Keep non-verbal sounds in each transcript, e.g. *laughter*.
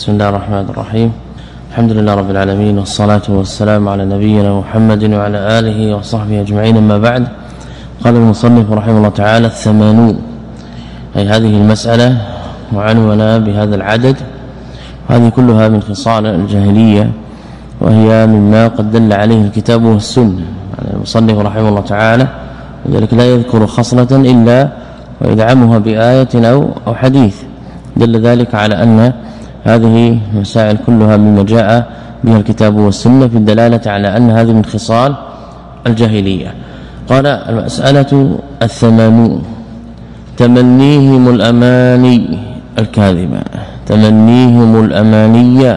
بسم الله الرحمن الرحيم الحمد لله رب العالمين والصلاة والسلام على نبينا محمد وعلى آله وصحبه أجمعين ما بعد قال المصنف رحمه الله تعالى الثمانون أي هذه المسألة معنونة بهذا العدد هذه كلها من خصال الجاهلية وهي مما قد دل عليه الكتاب والسنة يعني المصنف رحمه الله تعالى لذلك لا يذكر خصلة إلا ويدعمها بآية أو, أو حديث دل ذلك على أن هذه مسائل كلها مما جاء بها الكتاب والسنة في الدلالة على أن هذه من خصال الجاهلية. قال المسألة الثمانون. تمنيهم الأماني الكاذبة. تمنيهم الأماني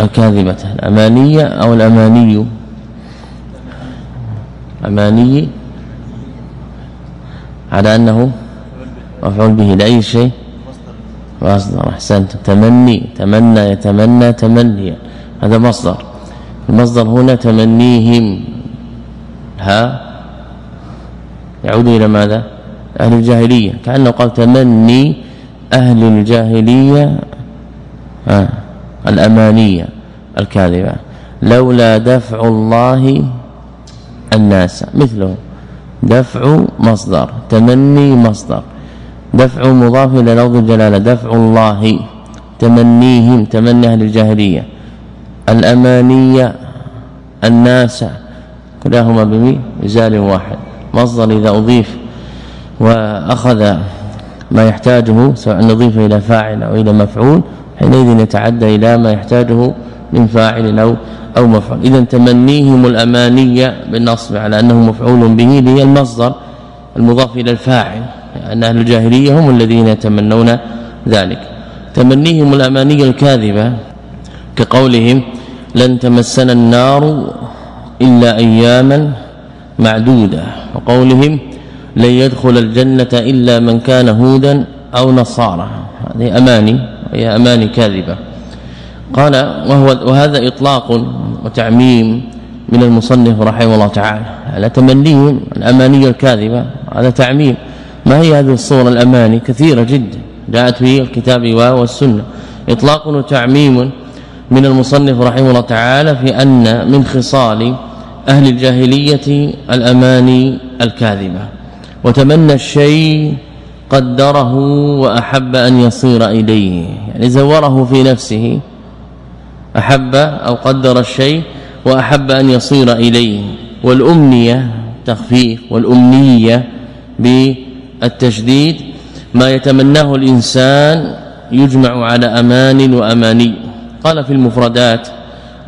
الكاذبة. الامانيه أو الأماني؟ أماني على أنه مفعول به لأي شيء؟ مصدر احسنت تمني تمنى يتمنى تمنيا هذا مصدر. المصدر هنا تمنيهم. ها؟ يعود إلى ماذا؟ أهل الجاهلية. كأنه قال تمني أهل الجاهلية ها الأمانية الكاذبة. لولا دفع الله الناس. مثله. دفع مصدر. تمني مصدر. دفع مضاف إلى لفظ الجلالة دفع الله تمنيهم تمني أهل الجاهلية الأمانية الناس كلاهما بمثال واحد. مصدر إذا أضيف وأخذ ما يحتاجه سواء نضيف إلى فاعل أو إلى مفعول حينئذ يتعدى إلى ما يحتاجه من فاعل أو أو مفعول. اذا تمنيهم الأمانية بالنصب على أنه مفعول به لي المصدر المضاف إلى الفاعل. أن أهل الجاهلية هم الذين يتمنون ذلك. تمنيهم الأماني الكاذبة كقولهم لن تمسنا النار إلا أياما معدودة. وقولهم لن يدخل الجنة إلا من كان هودا أو نصارى. هذه أماني هي أماني كاذبة. قال وهو وهذا إطلاق وتعميم من المصنف رحمه الله تعالى. على تمنيهم الأماني الكاذبة هذا تعميم. ما هي هذه الصور الأماني؟ كثيرة جدا. جاءت في الكتاب والسنة. إطلاق وتعميم من المصنف رحمه الله تعالى في أن من خصال أهل الجاهلية الأماني الكاذبة. وتمنى الشيء قدره وأحب أن يصير إليه. يعني زوره في نفسه أحب أو قدر الشيء وأحب أن يصير إليه. والأمنية تخفيف والأمنية بالتشديد ما يتمناه الإنسان يجمع على أمان وأماني. قال في المفردات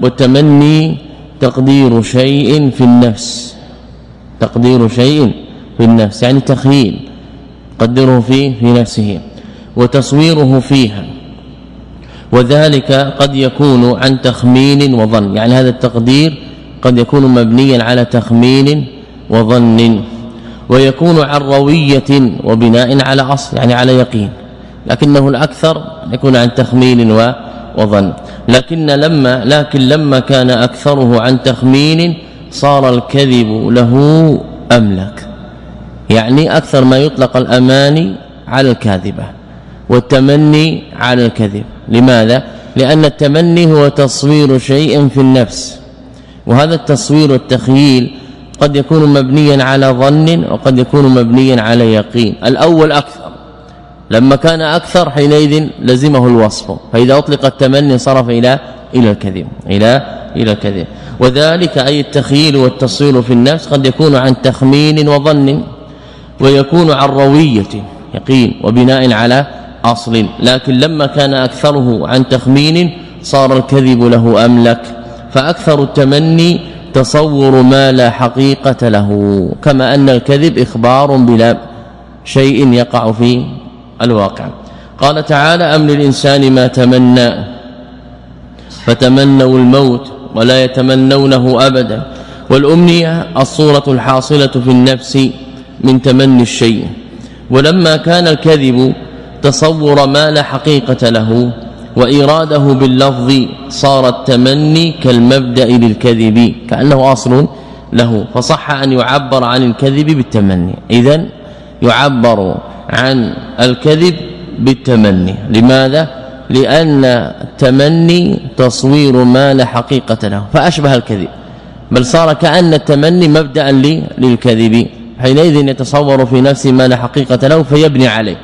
والتمني تقدير شيء في النفس. تقدير شيء في النفس يعني تخيل قدره في في نفسه وتصويره فيها. وذلك قد يكون عن تخمين وظن يعني هذا التقدير قد يكون مبنيا على تخمين وظن. ويكون عن روية وبناء على أصل يعني على يقين. لكنه الأكثر يكون عن تخمين وظن. لكن لما لكن لما كان أكثره عن تخمين صار الكذب له املك يعني أكثر ما يطلق الاماني على الكاذبة والتمني على الكذب. لماذا؟ لأن التمني هو تصوير شيء في النفس. وهذا التصوير والتخييل قد يكون مبنيا على ظن وقد يكون مبنيا على يقين. الأول أكثر. لما كان أكثر حينئذ لزمه الوصف. فإذا أطلق التمني صرف إلى إلى الكذب. إلى إلى الكذب. وذلك أي التخييل والتصوير في النفس قد يكون عن تخمين وظن ويكون عن روية يقين وبناء على أصل. لكن لما كان أكثره عن تخمين صار الكذب له أملك. فأكثر التمني تصور ما لا حقيقة له كما أن الكذب إخبار بلا شيء يقع في الواقع. قال تعالى أم للإنسان ما تمنى؟ فتمنوا الموت ولا يتمنونه أبدا. والأمنية الصورة الحاصلة في النفس من تمني الشيء. ولما كان الكذب تصور ما لا حقيقة له وإراده باللفظ صار التمني كالمبدأ للكذب كأنه أصل له. فصح أن يعبر عن الكذب بالتمني. اذا يعبر عن الكذب بالتمني. لماذا؟ لأن التمني تصوير ما لا حقيقة له. فأشبه الكذب. بل صار كأن التمني مبدأ للكذب. حينئذ يتصور في نفسه ما لا حقيقة له فيبني عليه.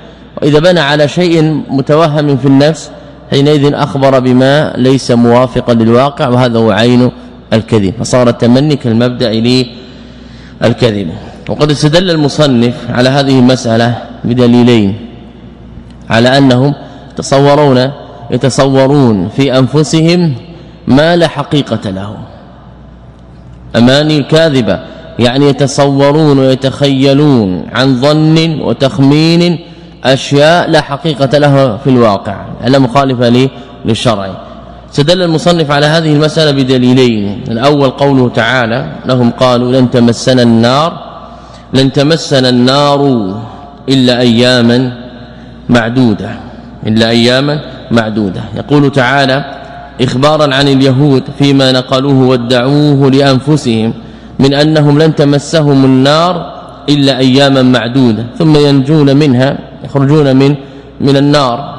وإذا بنى على شيء متوهم في النفس حينئذ أخبر بما ليس موافقا للواقع وهذا هو عين الكذب. فصار التمني كالمبدأ للكذب. وقد استدل المصنف على هذه المسألة بدليلين على أنهم يتصورون يتصورون في أنفسهم ما لا حقيقة له. أماني كاذبه يعني يتصورون ويتخيلون عن ظن وتخمين أشياء لا حقيقة لها في الواقع الا مخالفة للشرع. استدل المصنف على هذه المسألة بدليلين. الأول قوله تعالى لهم قالوا لن تمسنا النار لن تمسنا النار إلا أياما معدودة إلا أياما معدودة. يقول تعالى إخبارا عن اليهود فيما نقلوه وادعوه لأنفسهم من أنهم لن تمسهم النار إلا أياما معدودة ثم ينجون منها يخرجون من من النار.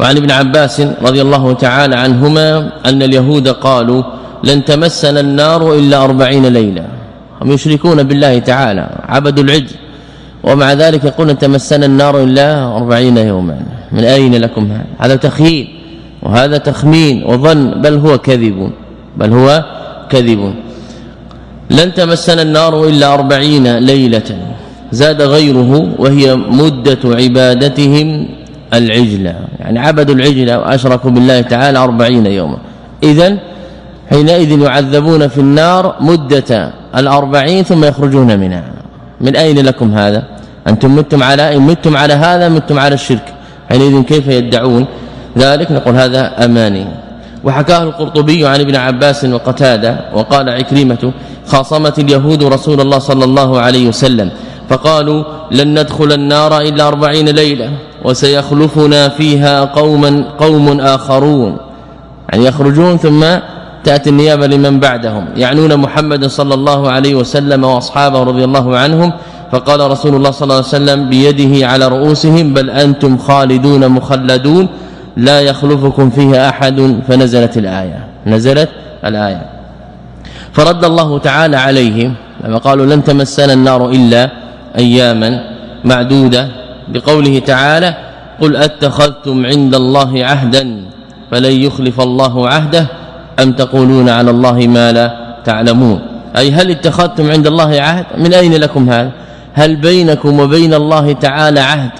وعن ابن عباس رضي الله تعالى عنهما أن اليهود قالوا لن تمسنا النار إلا أربعين ليلة. هم يشركون بالله تعالى عبدوا العجل ومع ذلك يقولون تمسنا النار إلا أربعين يوما. من أين لكم هذا؟ هذا تخييل وهذا تخمين وظن بل هو كذب بل هو كذب. لن تمسنا النار إلا أربعين ليلة. زاد غيره وهي مدة عبادتهم العجلة. يعني عبدوا العجلة وأشركوا بالله تعالى أربعين يوما. اذا حينئذ يعذبون في النار مدة الأربعين ثم يخرجون منها. من أين لكم هذا؟ أنتم متم على إن متم على هذا متم على الشرك. حينئذ كيف يدعون؟ ذلك نقول هذا أماني. وحكاه القرطبي عن ابن عباس وقتادة وقال عكرمة خاصمت اليهود رسول الله صلى الله عليه وسلم. فقالوا لن ندخل النار إلا 40 ليلة وسيخلفنا فيها قوما قوم آخرون. يعني يخرجون ثم تأتي النيابة لمن بعدهم. يعنون محمد صلى الله عليه وسلم وأصحابه رضي الله عنهم فقال رسول الله صلى الله عليه وسلم بيده على رؤوسهم بل أنتم خالدون مخلدون لا يخلفكم فيها أحد. فنزلت الآية. نزلت الآية. فرد الله تعالى عليهم لما قالوا لن تمسنا النار إلا أياما معدودة بقوله تعالى قل أتخذتم عند الله عهدا فلن يخلف الله عهده أم تقولون على الله ما لا تعلمون أي هل اتخذتم عند الله عهد؟ من أين لكم هذا؟ هل بينكم وبين الله تعالى عهد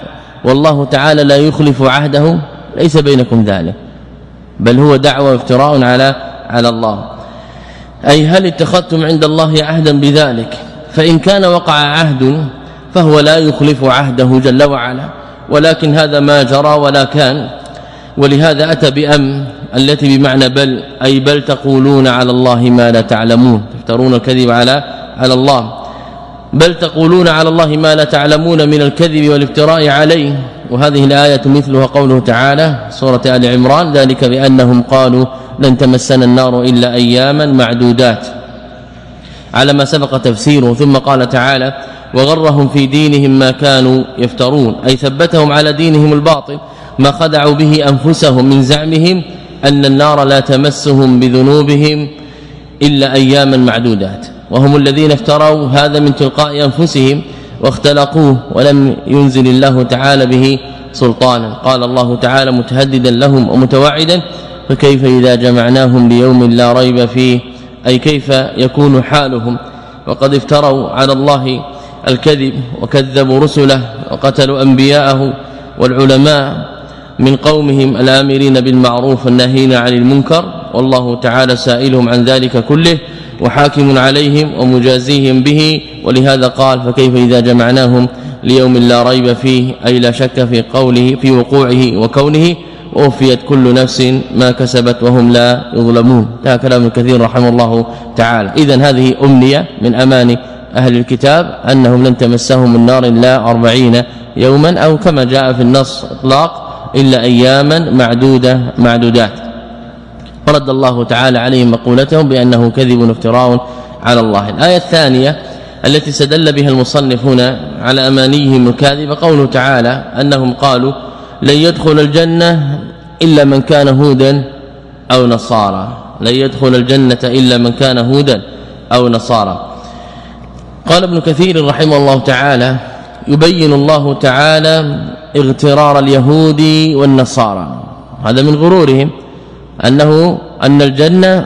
والله تعالى لا يخلف عهده؟ ليس بينكم ذلك بل هو دعوة افتراء على على الله أي هل اتخذتم عند الله عهدا بذلك؟ فإن كان وقع عهد فهو لا يخلف عهده جل وعلا ولكن هذا ما جرى ولا كان. ولهذا أتى بأم التي بمعنى بل أي بل تقولون على الله ما لا تعلمون. تفترون الكذب على على الله. بل تقولون على الله ما لا تعلمون من الكذب والافتراء عليه. وهذه الآية مثلها قوله تعالى سورة آل عمران ذلك بأنهم قالوا لن تمسنا النار إلا أياما معدودات. على ما سبق تفسيره ثم قال تعالى وغرهم في دينهم ما كانوا يفترون أي ثبتهم على دينهم الباطل ما خدعوا به أنفسهم من زعمهم أن النار لا تمسهم بذنوبهم إلا أياما معدودات. وهم الذين افتروا هذا من تلقاء أنفسهم واختلقوه ولم ينزل الله تعالى به سلطانا. قال الله تعالى متهددا لهم ومتوعدا فكيف إذا جمعناهم ليوم لا ريب فيه؟ أي كيف يكون حالهم؟ وقد افتروا على الله الكذب وكذبوا رسله وقتلوا أنبياءه والعلماء من قومهم الآمرين بالمعروف والناهين عن المنكر والله تعالى سائلهم عن ذلك كله وحاكم عليهم ومجازيهم به ولهذا قال فكيف إذا جمعناهم ليوم لا ريب فيه أي لا شك في قوله في وقوعه وكونه وفيت كل نفس ما كسبت وهم لا يظلمون هذا كلام كثير رحمه الله تعالى اذا هذه أمنية من اماني أهل الكتاب أنهم لن تمسهم النار إلا 40 يوما أو كما جاء في النص إطلاق إلا اياما معدوده معدودات. فرد الله تعالى عليهم مقولتهم بأنه كذب افتراء على الله. الآية الثانية التي استدل بها المصنف هنا على أمانيهم الكاذبه قوله تعالى أنهم قالوا لن يدخل الجنة إلا من كان هودا أو نصارى. لن يدخل الجنة إلا من كان هودا أو نصارى. قال ابن كثير رحمه الله تعالى يبين الله تعالى اغترار اليهود والنصارى. هذا من غرورهم أنه أن الجنة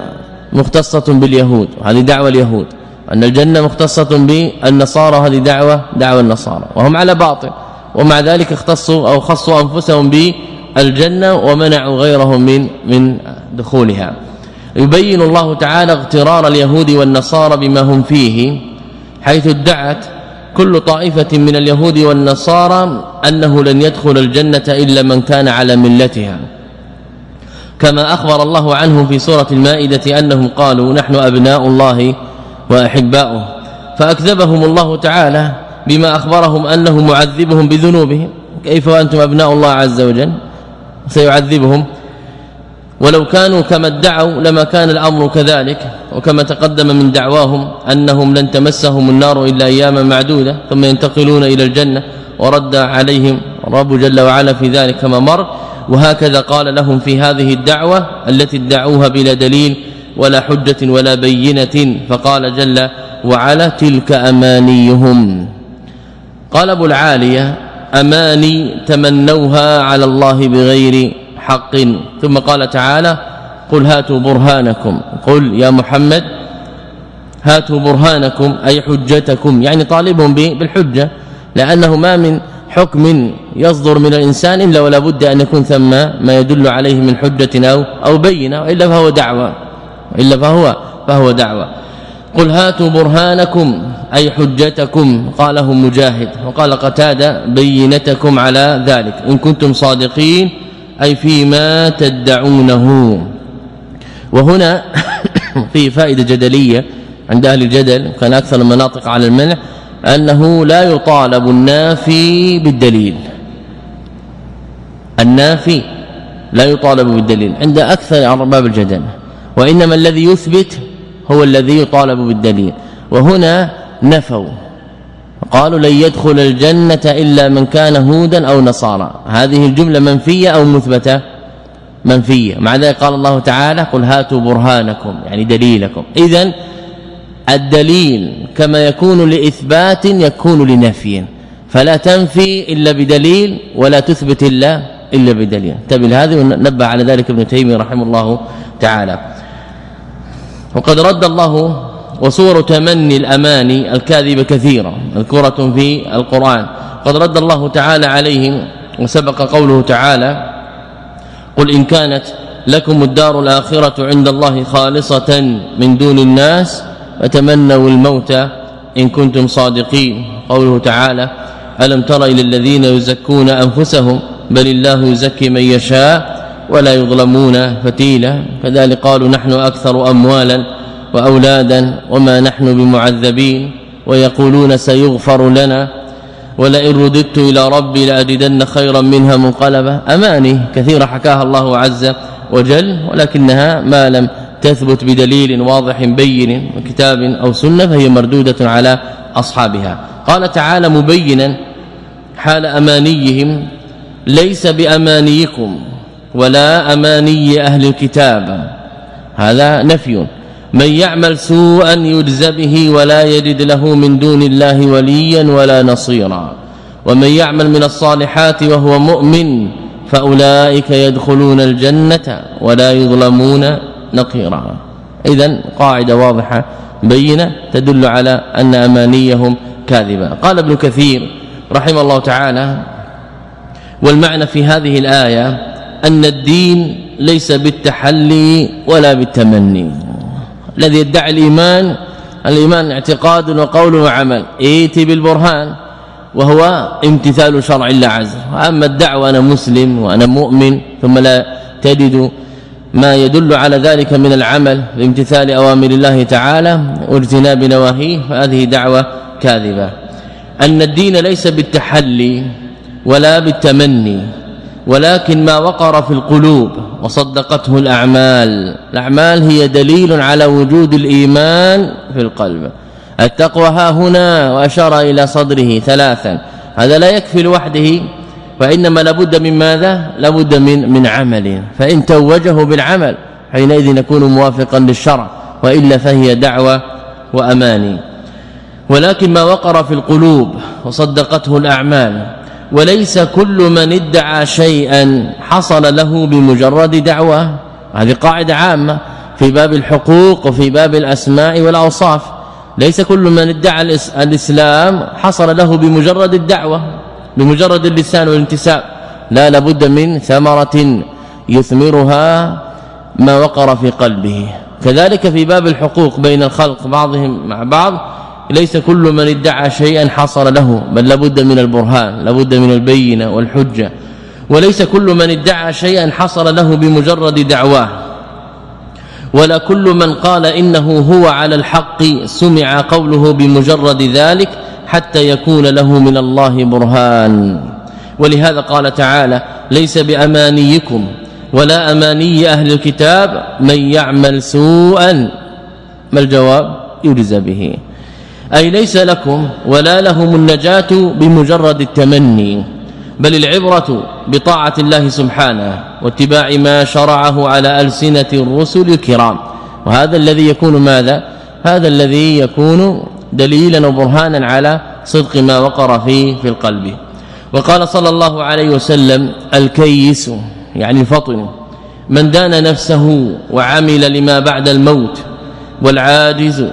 مختصة باليهود هذه دعوة اليهود. أن الجنة مختصة بالنصارى هذه دعوة دعوة النصارى. وهم على باطل ومع ذلك اختصوا أو خصوا أنفسهم بالجنة ومنعوا غيرهم من من دخولها. يبين الله تعالى اغترار اليهود والنصارى بما هم فيه. حيث ادعت كل طائفة من اليهود والنصارى أنه لن يدخل الجنة إلا من كان على ملتها. كما أخبر الله عنهم في سورة المائدة أنهم قالوا نحن أبناء الله وأحباؤه. فأكذبهم الله تعالى بما أخبرهم أنه معذبهم بذنوبهم. كيف وأنتم أبناء الله عز وجل؟ سيعذبهم. ولو كانوا كما ادعوا لما كان الأمر كذلك وكما تقدم من دعواهم أنهم لن تمسهم النار إلا أياما معدودة ثم ينتقلون إلى الجنة ورد عليهم رب جل وعلا في ذلك كما مر. وهكذا قال لهم في هذه الدعوة التي ادعوها بلا دليل ولا حجة ولا بينة فقال جل وعلا تلك أمانيهم. قال أبو العالية أماني تمنوها على الله بغير حق. ثم قال تعالى قل هاتوا برهانكم. قل يا محمد هاتوا برهانكم أي حجتكم. يعني طالبهم بالحجة لأنه ما من حكم يصدر من الإنسان إلا ولا بد أن يكون ثم ما يدل عليه من حجة أو, أو بينة وإلا فهو دعوة إلا فهو فهو دعوة. قل هاتوا برهانكم أي حجتكم. قاله مجاهد. وقال قتادة بينتكم على ذلك. إن كنتم صادقين أي فيما تدعونه. وهنا *coughs* في فائدة جدلية عند أهل الجدل كان أكثر المناطق على المنع أنه لا يطالب النافي بالدليل. النافي لا يطالب بالدليل عند أكثر أرباب الجدل. وإنما الذي يثبت هو الذي يطالب بالدليل. وهنا نفوا. قالوا لن يدخل الجنة إلا من كان هودا أو نصارى. هذه الجملة منفية أو مثبتة؟ منفية. مع ذلك قال الله تعالى قل هاتوا برهانكم يعني دليلكم. اذا الدليل كما يكون لإثبات يكون لنفي. فلا تنفي إلا بدليل ولا تثبت إلا إلا بدليل. انتبه هذه ونبه على ذلك ابن تيمية رحمه الله تعالى. وقد رد الله وصور تمني الاماني الكاذبه كثيره مذكورة في القرآن. قد رد الله تعالى عليهم وسبق قوله تعالى قل إن كانت لكم الدار الآخرة عند الله خالصة من دون الناس فتمنوا الموت إن كنتم صادقين. قوله تعالى ألم تر إلى الذين يزكون أنفسهم؟ بل الله يزكي من يشاء ولا يظلمون فتيلا. كذلك قالوا نحن أكثر أموالا وأولادا وما نحن بمعذبين ويقولون سيغفر لنا ولئن رددت إلى ربي لأجدن خيرا منها منقلبا أماني كثيرا حكاها الله عز وجل ولكنها ما لم تثبت بدليل واضح بين كتاب أو سنة فهي مردودة على أصحابها. قال تعالى مبينا حال أمانيهم ليس بأمانيكم ولا أماني أهل الكتاب. هذا نفي. من يعمل سوءا يجز به ولا يجد له من دون الله وليا ولا نصيرا. ومن يعمل من الصالحات وهو مؤمن فأولئك يدخلون الجنة ولا يظلمون نقيرا. اذا قاعدة واضحة بينة تدل على أن أمانيهم كاذبة. قال ابن كثير رحمه الله تعالى والمعنى في هذه الآية أن الدين ليس بالتحلي ولا بالتمني. الذي يدعي الإيمان الإيمان اعتقاد وقول وعمل. ائتي بالبرهان وهو امتثال شرع الله عز وجل. اما الدعوة أنا مسلم وأنا مؤمن ثم لا تجد ما يدل على ذلك من العمل بامتثال أوامر الله تعالى واجتناب نواهيه فهذه دعوة كاذبة. أن الدين ليس بالتحلي ولا بالتمني. ولكن ما وقر في القلوب وصدقته الأعمال. الأعمال هي دليل على وجود الإيمان في القلب. التقوى ها هنا وأشار إلى صدره ثلاثا. هذا لا يكفي لوحده وإنما لابد من ماذا؟ لابد من من عمل. فإن توجه بالعمل حينئذ يكون موافقا للشرع وإلا فهي دعوة واماني ولكن ما وقر في القلوب وصدقته الأعمال وليس كل من ادعى شيئا حصل له بمجرد دعوة. هذه قاعدة عامة في باب الحقوق وفي باب الأسماء والأوصاف. ليس كل من ادعى الإسلام حصل له بمجرد الدعوة بمجرد اللسان والانتساب. لا لابد من ثمرة يثمرها ما وقر في قلبه. كذلك في باب الحقوق بين الخلق بعضهم مع بعض ليس كل من ادعى شيئا حصل له بل لابد من البرهان لابد من البينة والحجة. وليس كل من ادعى شيئا حصل له بمجرد دعواه. ولا كل من قال إنه هو على الحق سمع قوله بمجرد ذلك حتى يكون له من الله برهان. ولهذا قال تعالى ليس بأمانيكم ولا أماني أهل الكتاب من يعمل سوءا. ما الجواب؟ يجزى به. أي ليس لكم ولا لهم النجاة بمجرد التمني بل العبرة بطاعة الله سبحانه واتباع ما شرعه على ألسنة الرسل الكرام. وهذا الذي يكون ماذا؟ هذا الذي يكون دليلا وبرهانا على صدق ما وقر فيه في القلب. وقال صلى الله عليه وسلم الكيس يعني الفطن من دان نفسه وعمل لما بعد الموت والعاجز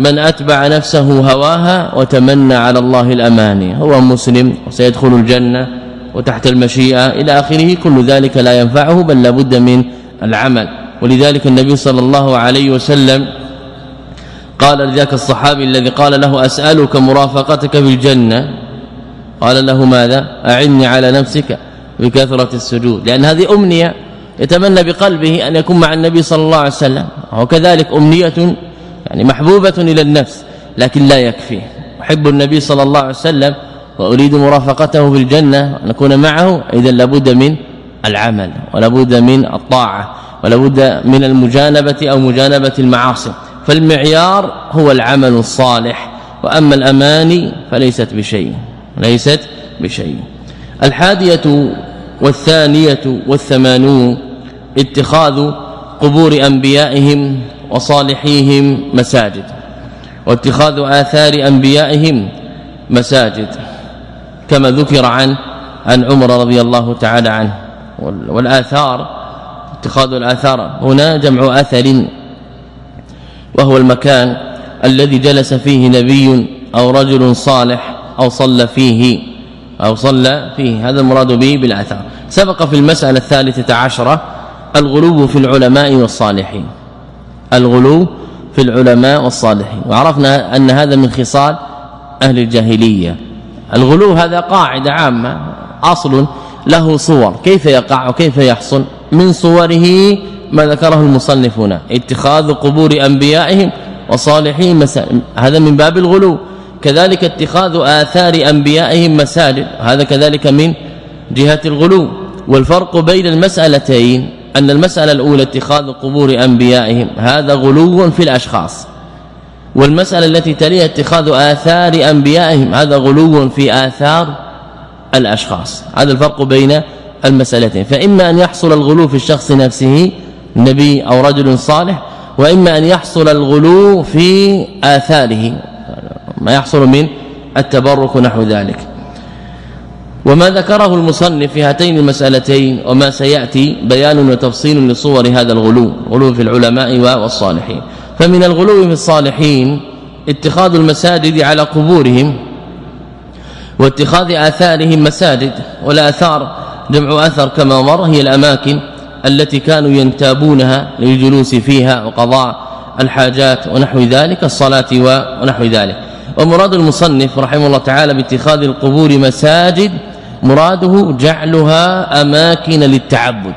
من أتبع نفسه هواها وتمنى على الله الأماني. هو مسلم وسيدخل الجنة وتحت المشيئة إلى آخره. كل ذلك لا ينفعه بل لابد من العمل. ولذلك النبي صلى الله عليه وسلم قال لذاك الصحابي الذي قال له أسألك مرافقتك في الجنة قال له ماذا؟ أعني على نفسك بكثرة السجود. لأن هذه أمنية يتمنى بقلبه أن يكون مع النبي صلى الله عليه وسلم. وكذلك أمنية يعني محبوبة إلى النفس لكن لا يكفي. أحب النبي صلى الله عليه وسلم وأريد مرافقته في الجنة ونكون معه اذا لابد من العمل ولابد من الطاعة ولابد من المجانبة أو مجانبة المعاصي. فالمعيار هو العمل الصالح وأما الأماني فليست بشيء ليست بشيء. الحادية والثانية والثمانون اتخاذ قبور أنبيائهم وصالحيهم مساجد واتخاذ آثار أنبيائهم مساجد كما ذكر عن عن عمر رضي الله تعالى عنه. والآثار اتخاذ الآثار هنا جمع أثر وهو المكان الذي جلس فيه نبي أو رجل صالح أو صلى فيه أو صلى فيه. هذا المراد به بالآثار. سبق في المسألة الثالثة عشرة الغلو في العلماء والصالحين. الغلو في العلماء والصالحين. وعرفنا أن هذا من خصال أهل الجاهلية. الغلو هذا قاعدة عامة أصل له صور. كيف يقع وكيف يحصل؟ من صوره ما ذكره المصنف هنا اتخاذ قبور أنبيائهم وصالحين مساجد هذا من باب الغلو. كذلك اتخاذ آثار أنبيائهم مساجد هذا كذلك من جهة الغلو. والفرق بين المسألتين. أن المسألة الأولى اتخاذ قبور أنبيائهم هذا غلو في الأشخاص. والمسألة التي تليها اتخاذ آثار أنبيائهم هذا غلو في آثار الأشخاص. هذا الفرق بين المسألتين. فإما أن يحصل الغلو في الشخص نفسه نبي أو رجل صالح وإما أن يحصل الغلو في آثاره. ما يحصل من التبرك نحو ذلك. وما ذكره المصنف في هاتين المسألتين وما سيأتي بيان وتفصيل لصور هذا الغلو غلو في العلماء والصالحين. فمن الغلو في الصالحين اتخاذ المساجد على قبورهم واتخاذ آثارهم مساجد والآثار جمع أثر كما مر هي الأماكن التي كانوا ينتابونها للجلوس فيها وقضاء الحاجات ونحو ذلك الصلاة ونحو ذلك. ومراد المصنف رحمه الله تعالى باتخاذ القبور مساجد مراده جعلها أماكن للتعبد.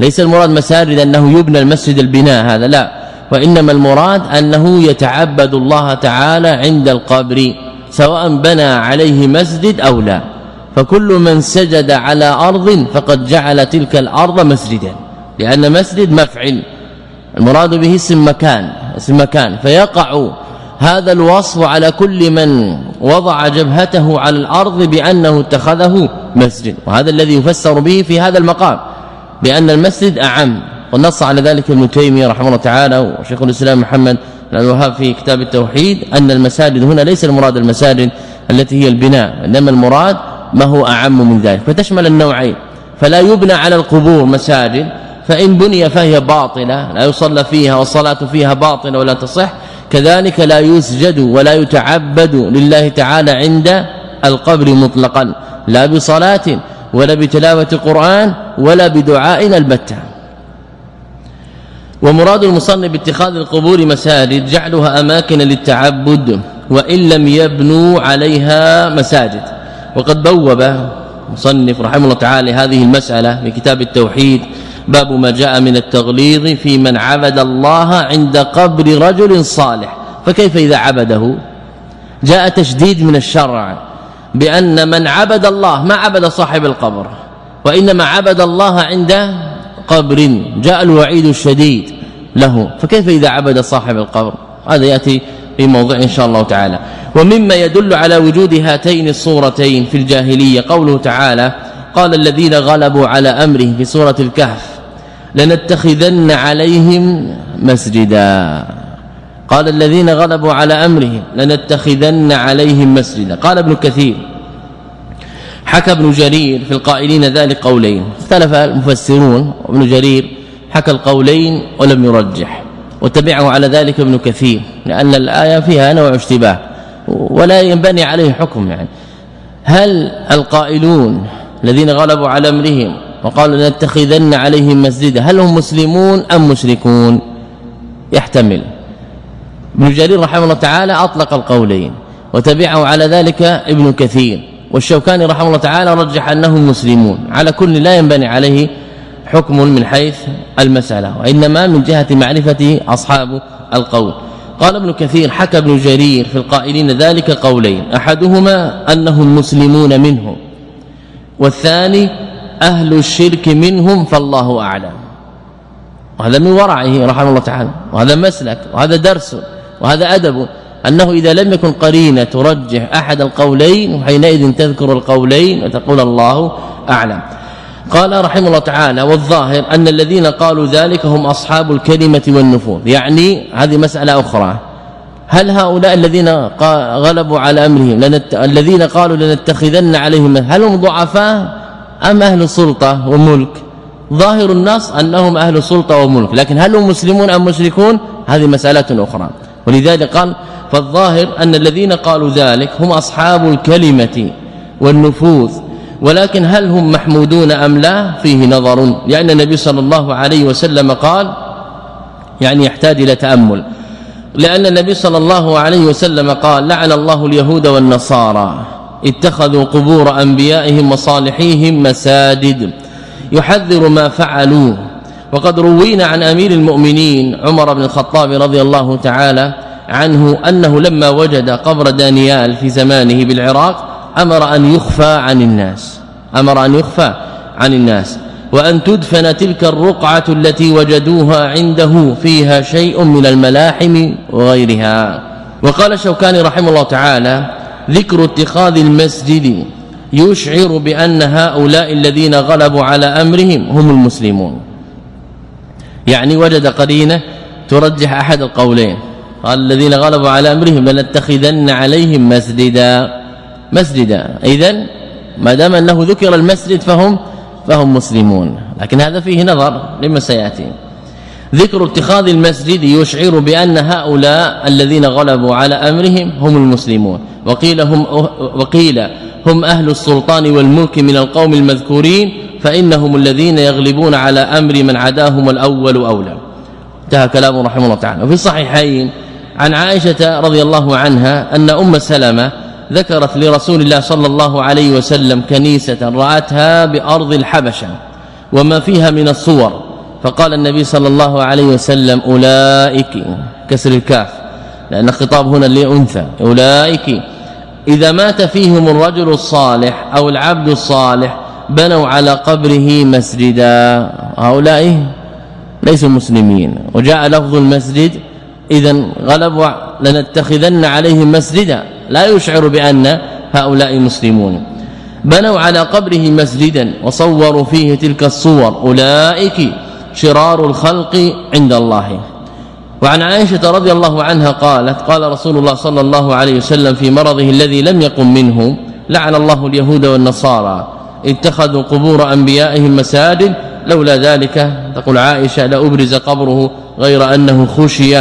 ليس المراد مساجد أنه يبنى المسجد البناء هذا لا. وإنما المراد أنه يتعبد الله تعالى عند القبر سواء بنى عليه مسجد أو لا. فكل من سجد على أرض فقد جعل تلك الأرض مسجدا لأن مسجد مفعل. المراد به اسم مكان اسم مكان. فيقع هذا الوصف على كل من وضع جبهته على الأرض بأنه اتخذه مسجد وهذا الذي يفسر به في هذا المقام بأن المسجد أعم. ونص على ذلك ابن تيمية رحمه الله تعالى وشيخ الإسلام محمد الوهاب في كتاب التوحيد أن المساجد هنا ليس المراد المساجد التي هي البناء إنما المراد ما هو أعم من ذلك. فتشمل النوعين. فلا يبنى على القبور مساجد فإن بني فهي باطلة لا يصلى فيها والصلاة فيها باطلة ولا تصح. كذلك لا يسجد ولا يتعبد لله تعالى عند القبر مطلقا لا بصلاة ولا بتلاوة قرآن ولا بدعاء البتة ومراد المصنف باتخاذ القبور مساجد جعلها أماكن للتعبد وإن لم يبنوا عليها مساجد. وقد بوب مصنف رحمه الله تعالى هذه المسألة في كتاب التوحيد باب ما جاء من التغليظ في من عبد الله عند قبر رجل صالح. فكيف إذا عبده؟ جاء تشديد من الشرع بأن من عبد الله ما عبد صاحب القبر وإنما عبد الله عند قبر جاء الوعيد الشديد له. فكيف إذا عبد صاحب القبر؟ هذا يأتي في موضع إن شاء الله تعالى. ومما يدل على وجود هاتين الصورتين في الجاهلية. قوله تعالى قال الذين غلبوا على أمره في سورة الكهف. لنتخذن عليهم مسجدا. قال الذين غلبوا على أمرهم لنتخذن عليهم مسجدا. قال ابن كثير حكى ابن جرير في القائلين ذلك قولين. اختلف المفسرون وابن جرير حكى القولين ولم يرجح وتبعه على ذلك ابن كثير لأن الآية فيها نوع اشتباه ولا ينبني عليه حكم يعني. هل القائلون الذين غلبوا على أمرهم وقالوا لنتخذن عليهم مسجدا. هل هم مسلمون أم مشركون؟ يحتمل. ابن جرير رحمه الله تعالى أطلق القولين وتبعه على ذلك ابن كثير والشوكاني رحمه الله تعالى رجح أنهم مسلمون. على كل لا ينبني عليه حكم من حيث المسألة وإنما من جهة معرفة أصحاب القول. قال ابن كثير حكى ابن جرير في القائلين ذلك قولين. أحدهما أنهم مسلمون منهم والثاني أهل الشرك منهم فالله أعلم. وهذا من ورعه رحمه الله تعالى وهذا مسلك وهذا درس وهذا أدب. أنه إذا لم يكن قرينة ترجح أحد القولين وحينئذ تذكر القولين وتقول الله أعلم. قال رحمه الله تعالى والظاهر أن الذين قالوا ذلك هم أصحاب الكلمة والنفوذ. يعني هذه مسألة أخرى. هل هؤلاء الذين غلبوا على أمرهم؟ لنت... الذين قالوا لنتخذن عليهم هل هم ضعفاء؟ أم أهل سلطة وملك؟ ظاهر النص أنهم أهل سلطة وملك لكن هل هم مسلمون أم مشركون؟ هذه مسألة أخرى. ولذلك قال فالظاهر أن الذين قالوا ذلك هم أصحاب الكلمة والنفوذ ولكن هل هم محمودون أم لا؟ فيه نظر. لأن النبي صلى الله عليه وسلم قال يعني يحتاج إلى تأمل لأن النبي صلى الله عليه وسلم قال لعن الله اليهود والنصارى. اتخذوا قبور أنبيائهم وصالحيهم مساجد. يحذر ما فعلوا. وقد روينا عن أمير المؤمنين عمر بن الخطاب رضي الله تعالى عنه أنه لما وجد قبر دانيال في زمانه بالعراق أمر أن يخفى عن الناس. أمر أن يخفى عن الناس. وأن تدفن تلك الرقعة التي وجدوها عنده فيها شيء من الملاحم وغيرها. وقال شوكاني رحمه الله تعالى ذكر اتخاذ المسجد يشعر بأن هؤلاء الذين غلبوا على أمرهم هم المسلمون. يعني وجد قرينة ترجح أحد القولين قال الذين غلبوا على أمرهم لنتخذن عليهم مسجدا مسجدا. اذا ما دام أنه ذكر المسجد فهم فهم مسلمون. لكن هذا فيه نظر لما سيأتي. ذكر اتخاذ المسجد يشعر بأن هؤلاء الذين غلبوا على أمرهم هم المسلمون. وقيل هم وقيل هم أهل السلطان والملك من القوم المذكورين فإنهم الذين يغلبون على أمر من عداهم الأول أولى. انتهى كلامه رحمه الله تعالى. وفي الصحيحين عن عائشة رضي الله عنها أن أم سلمة ذكرت لرسول الله صلى الله عليه وسلم كنيسة رأتها بأرض الحبشة وما فيها من الصور. فقال النبي صلى الله عليه وسلم أولئك كسر الكاف لأن الخطاب هنا لأنثى أولئك إذا مات فيهم الرجل الصالح أو العبد الصالح بنوا على قبره مسجدا. هؤلاء ليسوا مسلمين. وجاء لفظ المسجد اذا غلبوا لنتخذن عليهم مسجدا. لا يشعر بأن هؤلاء مسلمون. بنوا على قبره مسجدا وصوروا فيه تلك الصور. أولئك شرار الخلق عند الله. وعن عائشة رضي الله عنها قالت قال رسول الله صلى الله عليه وسلم في مرضه الذي لم يقم منه لعن الله اليهود والنصارى اتخذوا قبور أنبيائهم مساجد لولا ذلك تقول عائشة لأبرز قبره غير أنه خشي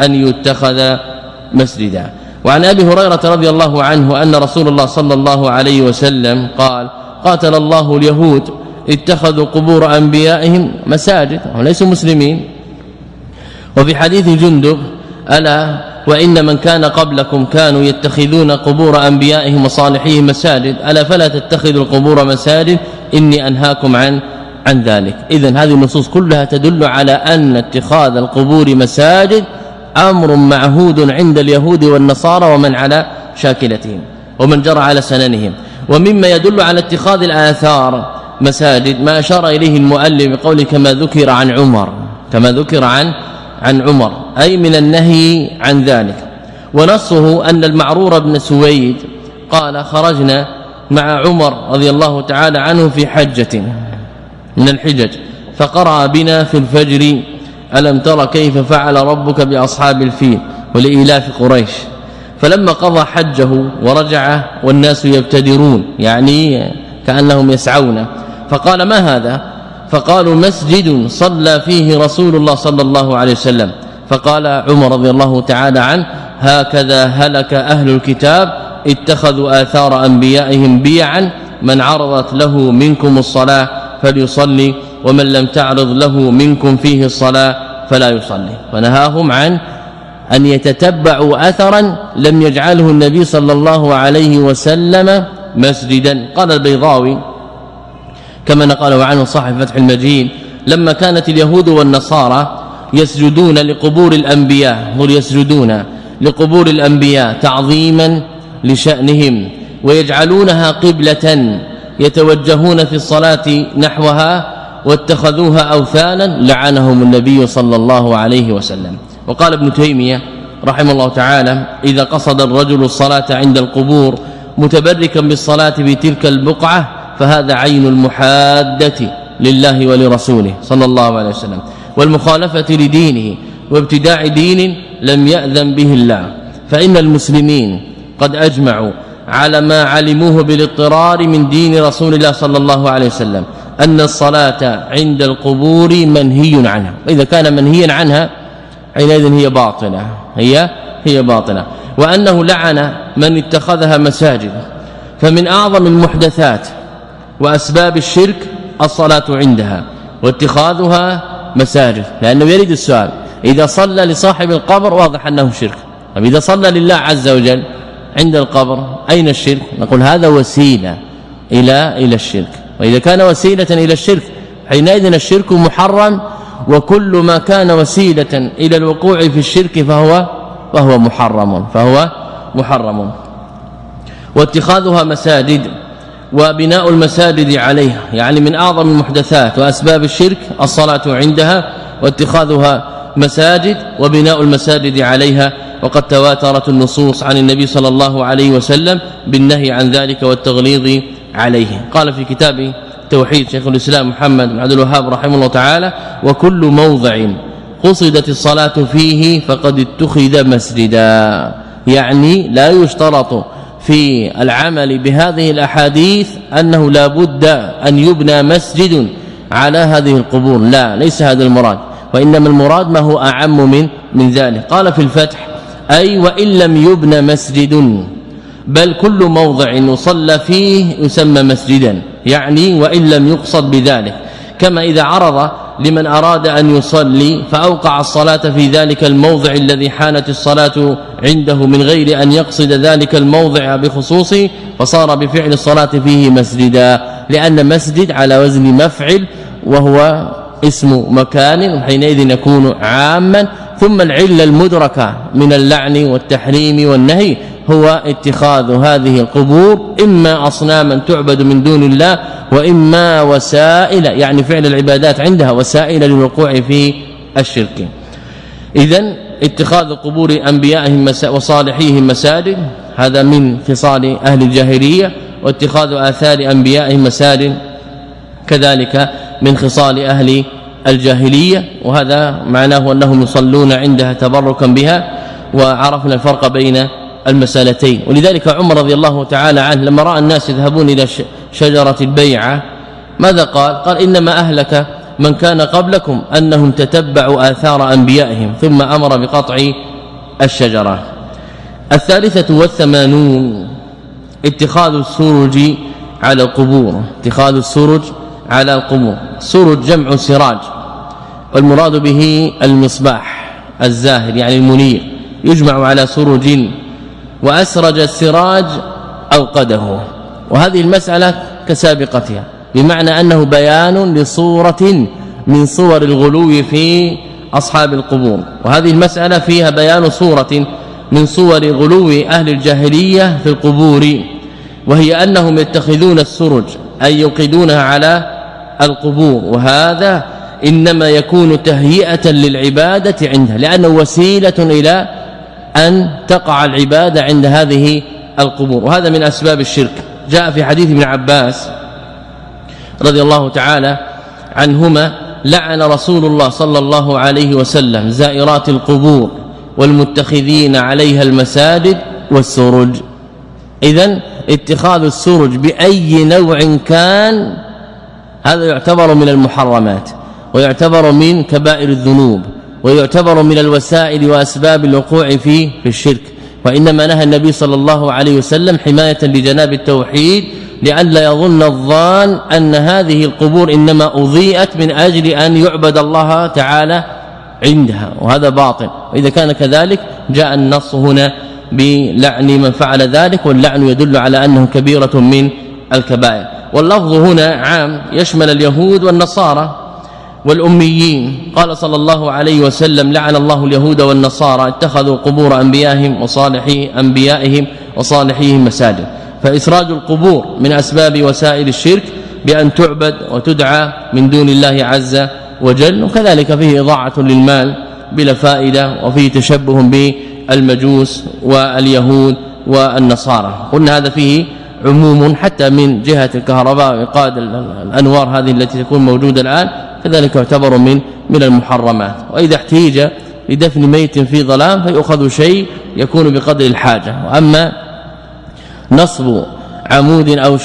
أن يتخذ مسجدا. وعن أبي هريرة رضي الله عنه أن رسول الله صلى الله عليه وسلم قال قاتل الله اليهود اتخذوا قبور أنبيائهم مساجد وليسوا مسلمين. وفي حديث جندب ألا وإن من كان قبلكم كانوا يتخذون قبور أنبيائهم وصالحيهم مساجد ألا فلا تتخذوا القبور مساجد إني أنهاكم عن عن ذلك. اذا هذه النصوص كلها تدل على أن اتخاذ القبور مساجد أمر معهود عند اليهود والنصارى ومن على شاكلتهم ومن جرى على سننهم. ومما يدل على اتخاذ الآثار مساجد ما اشار إليه المؤلف بقوله كما ذكر عن عمر كما ذكر عن عن عمر أي من النهي عن ذلك. ونصه أن المعرور بن سويد قال خرجنا مع عمر رضي الله تعالى عنه في حجة من الحجج فقرأ بنا في الفجر ألم تر كيف فعل ربك بأصحاب الفيل ولإلاف قريش؟ فلما قضى حجه ورجع والناس يبتدرون يعني كأنهم يسعون. فقال ما هذا؟ فقالوا مسجد صلى فيه رسول الله صلى الله عليه وسلم. فقال عمر رضي الله تعالى عنه هكذا هلك أهل الكتاب اتخذوا آثار أنبيائهم بيعا من عرضت له منكم الصلاة فليصلي ومن لم تعرض له منكم فيه الصلاة فلا يصلي. ونهاهم عن أن يتتبعوا اثرا لم يجعله النبي صلى الله عليه وسلم مسجدا. قال البيضاوي كما نقله عنه صاحب فتح المجيد لما كانت اليهود والنصارى يسجدون لقبور الأنبياء هم يسجدون لقبور الأنبياء تعظيما لشأنهم ويجعلونها قبلة يتوجهون في الصلاة نحوها واتخذوها اوثانا لعنهم النبي صلى الله عليه وسلم. وقال ابن تيمية رحمه الله تعالى إذا قصد الرجل الصلاة عند القبور متبركا بالصلاة بتلك البقعة فهذا عين المحادة لله ولرسوله صلى الله عليه وسلم. والمخالفة لدينه وابتداع دين لم يأذن به الله. فإن المسلمين قد أجمعوا على ما علموه بالاضطرار من دين رسول الله صلى الله عليه وسلم أن الصلاة عند القبور منهي عنها. وإذا كان منهيا عنها حينئذ هي باطلة. هي هي باطلة. وأنه لعن من اتخذها مساجد. فمن أعظم المحدثات وأسباب الشرك الصلاة عندها واتخاذها مساجد لأنه يريد السؤال إذا صلى لصاحب القبر واضح أنه شرك طب إذا صلى لله عز وجل عند القبر أين الشرك؟ نقول هذا وسيلة إلى إلى الشرك وإذا كان وسيلة إلى الشرك حينئذ الشرك محرم وكل ما كان وسيلة إلى الوقوع في الشرك فهو فهو محرم فهو محرم. واتخاذها مساجد وبناء المساجد عليها يعني من أعظم المحدثات وأسباب الشرك الصلاة عندها واتخاذها مساجد وبناء المساجد عليها وقد تواترت النصوص عن النبي صلى الله عليه وسلم بالنهي عن ذلك والتغليظ عليه. قال في كتاب توحيد شيخ الإسلام محمد بن عبد الوهاب رحمه الله تعالى وكل موضع قصدت الصلاة فيه فقد اتخذ مسجدا. يعني لا يشترط في العمل بهذه الأحاديث أنه لا بد أن يبنى مسجد على هذه القبور. لا ليس هذا المراد وإنما المراد ما هو أعم من من ذلك. قال في الفتح أي وإن لم يبنى مسجد بل كل موضع يصلى فيه يسمى مسجدا يعني وإن لم يقصد بذلك. كما إذا عرض لمن أراد أن يصلي فأوقع الصلاة في ذلك الموضع الذي حانت الصلاة عنده من غير أن يقصد ذلك الموضع بخصوصه فصار بفعل الصلاة فيه مسجدا لأن مسجد على وزن مفعل وهو اسم مكان حينئذ يكون عاما ثم العلة المدركة من اللعن والتحريم والنهي هو اتخاذ هذه القبور إما أصناما تعبد من دون الله وإما وسائل يعني فعل العبادات عندها وسائل للوقوع في الشرك. اذا اتخاذ قبور أنبيائهم وصالحيهم مساجد هذا من خصال أهل الجاهلية واتخاذ آثار أنبيائهم مساجد كذلك من خصال أهل الجاهلية وهذا معناه أنهم يصلون عندها تبركا بها وعرفنا الفرق بين المسالتين. ولذلك عمر رضي الله تعالى عنه لما رأى الناس يذهبون إلى شجرة البيعة ماذا قال؟ قال إنما أهلك من كان قبلكم أنهم تتبعوا آثار أنبيائهم ثم أمر بقطع الشجرة. الثالثة والثمانون اتخاذ السرج على القبور. اتخاذ السرج على القبور. سرج جمع سراج والمراد به المصباح الزاهر يعني المنير. يجمع على سرج وأسرج السراج أوقده. وهذه المسألة كسابقتها بمعنى أنه بيان لصورة من صور الغلو في أصحاب القبور. وهذه المسألة فيها بيان صورة من صور غلو أهل الجاهلية في القبور وهي أنهم يتخذون السرج أي يوقدونها على القبور. وهذا إنما يكون تهيئة للعبادة عندها لأنه وسيلة إلى أن تقع العبادة عند هذه القبور. وهذا من أسباب الشرك. جاء في حديث ابن عباس رضي الله تعالى عنهما لعن رسول الله صلى الله عليه وسلم زائرات القبور والمتخذين عليها المساجد والسرج. اذا اتخاذ السرج بأي نوع كان هذا يعتبر من المحرمات ويعتبر من كبائر الذنوب. ويعتبر من الوسائل وأسباب الوقوع في في الشرك. وإنما نهى النبي صلى الله عليه وسلم حماية لجناب التوحيد لئلا يظن الظان أن هذه القبور إنما أضيئت من أجل أن يعبد الله تعالى عندها وهذا باطل. وإذا كان كذلك جاء النص هنا بلعن من فعل ذلك واللعن يدل على أنه كبيرة من الكبائر. واللفظ هنا عام يشمل اليهود والنصارى. والأميين. قال صلى الله عليه وسلم لعن الله اليهود والنصارى اتخذوا قبور أنبيائهم وصالحي أنبيائهم وصالحيهم مساجد. فإسراج القبور من أسباب وسائل الشرك بأن تعبد وتدعى من دون الله عز وجل وكذلك فيه إضاعة للمال بلا فائدة وفيه تشبه بالمجوس واليهود والنصارى. قلنا هذا فيه عموم حتى من جهة الكهرباء وإيقاد الأنوار هذه التي تكون موجودة الآن. كذلك يعتبر من من المحرمات. وإذا احتيج لدفن ميت في ظلام فيؤخذ شيء يكون بقدر الحاجة. وأما نصب عمود أو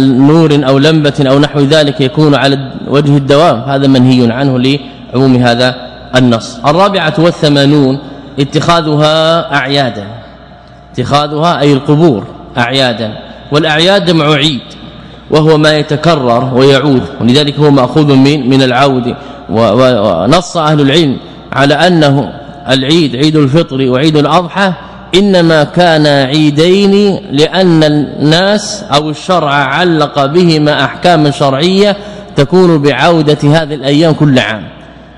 نور أو لمبة أو نحو ذلك يكون على وجه الدوام هذا منهي عنه لعموم هذا النص. الرابعة والثمانون اتخاذها أعيادا. اتخاذها أي القبور أعيادا. والأعياد جمع عيد. وهو ما يتكرر ويعود. ولذلك هو مأخوذ من من العود. ونص أهل العلم على أنه العيد عيد الفطر وعيد الأضحى إنما كان عيدين لأن الناس أو الشرع علق بهما احكاما شرعية تكون بعودة هذه الأيام كل عام.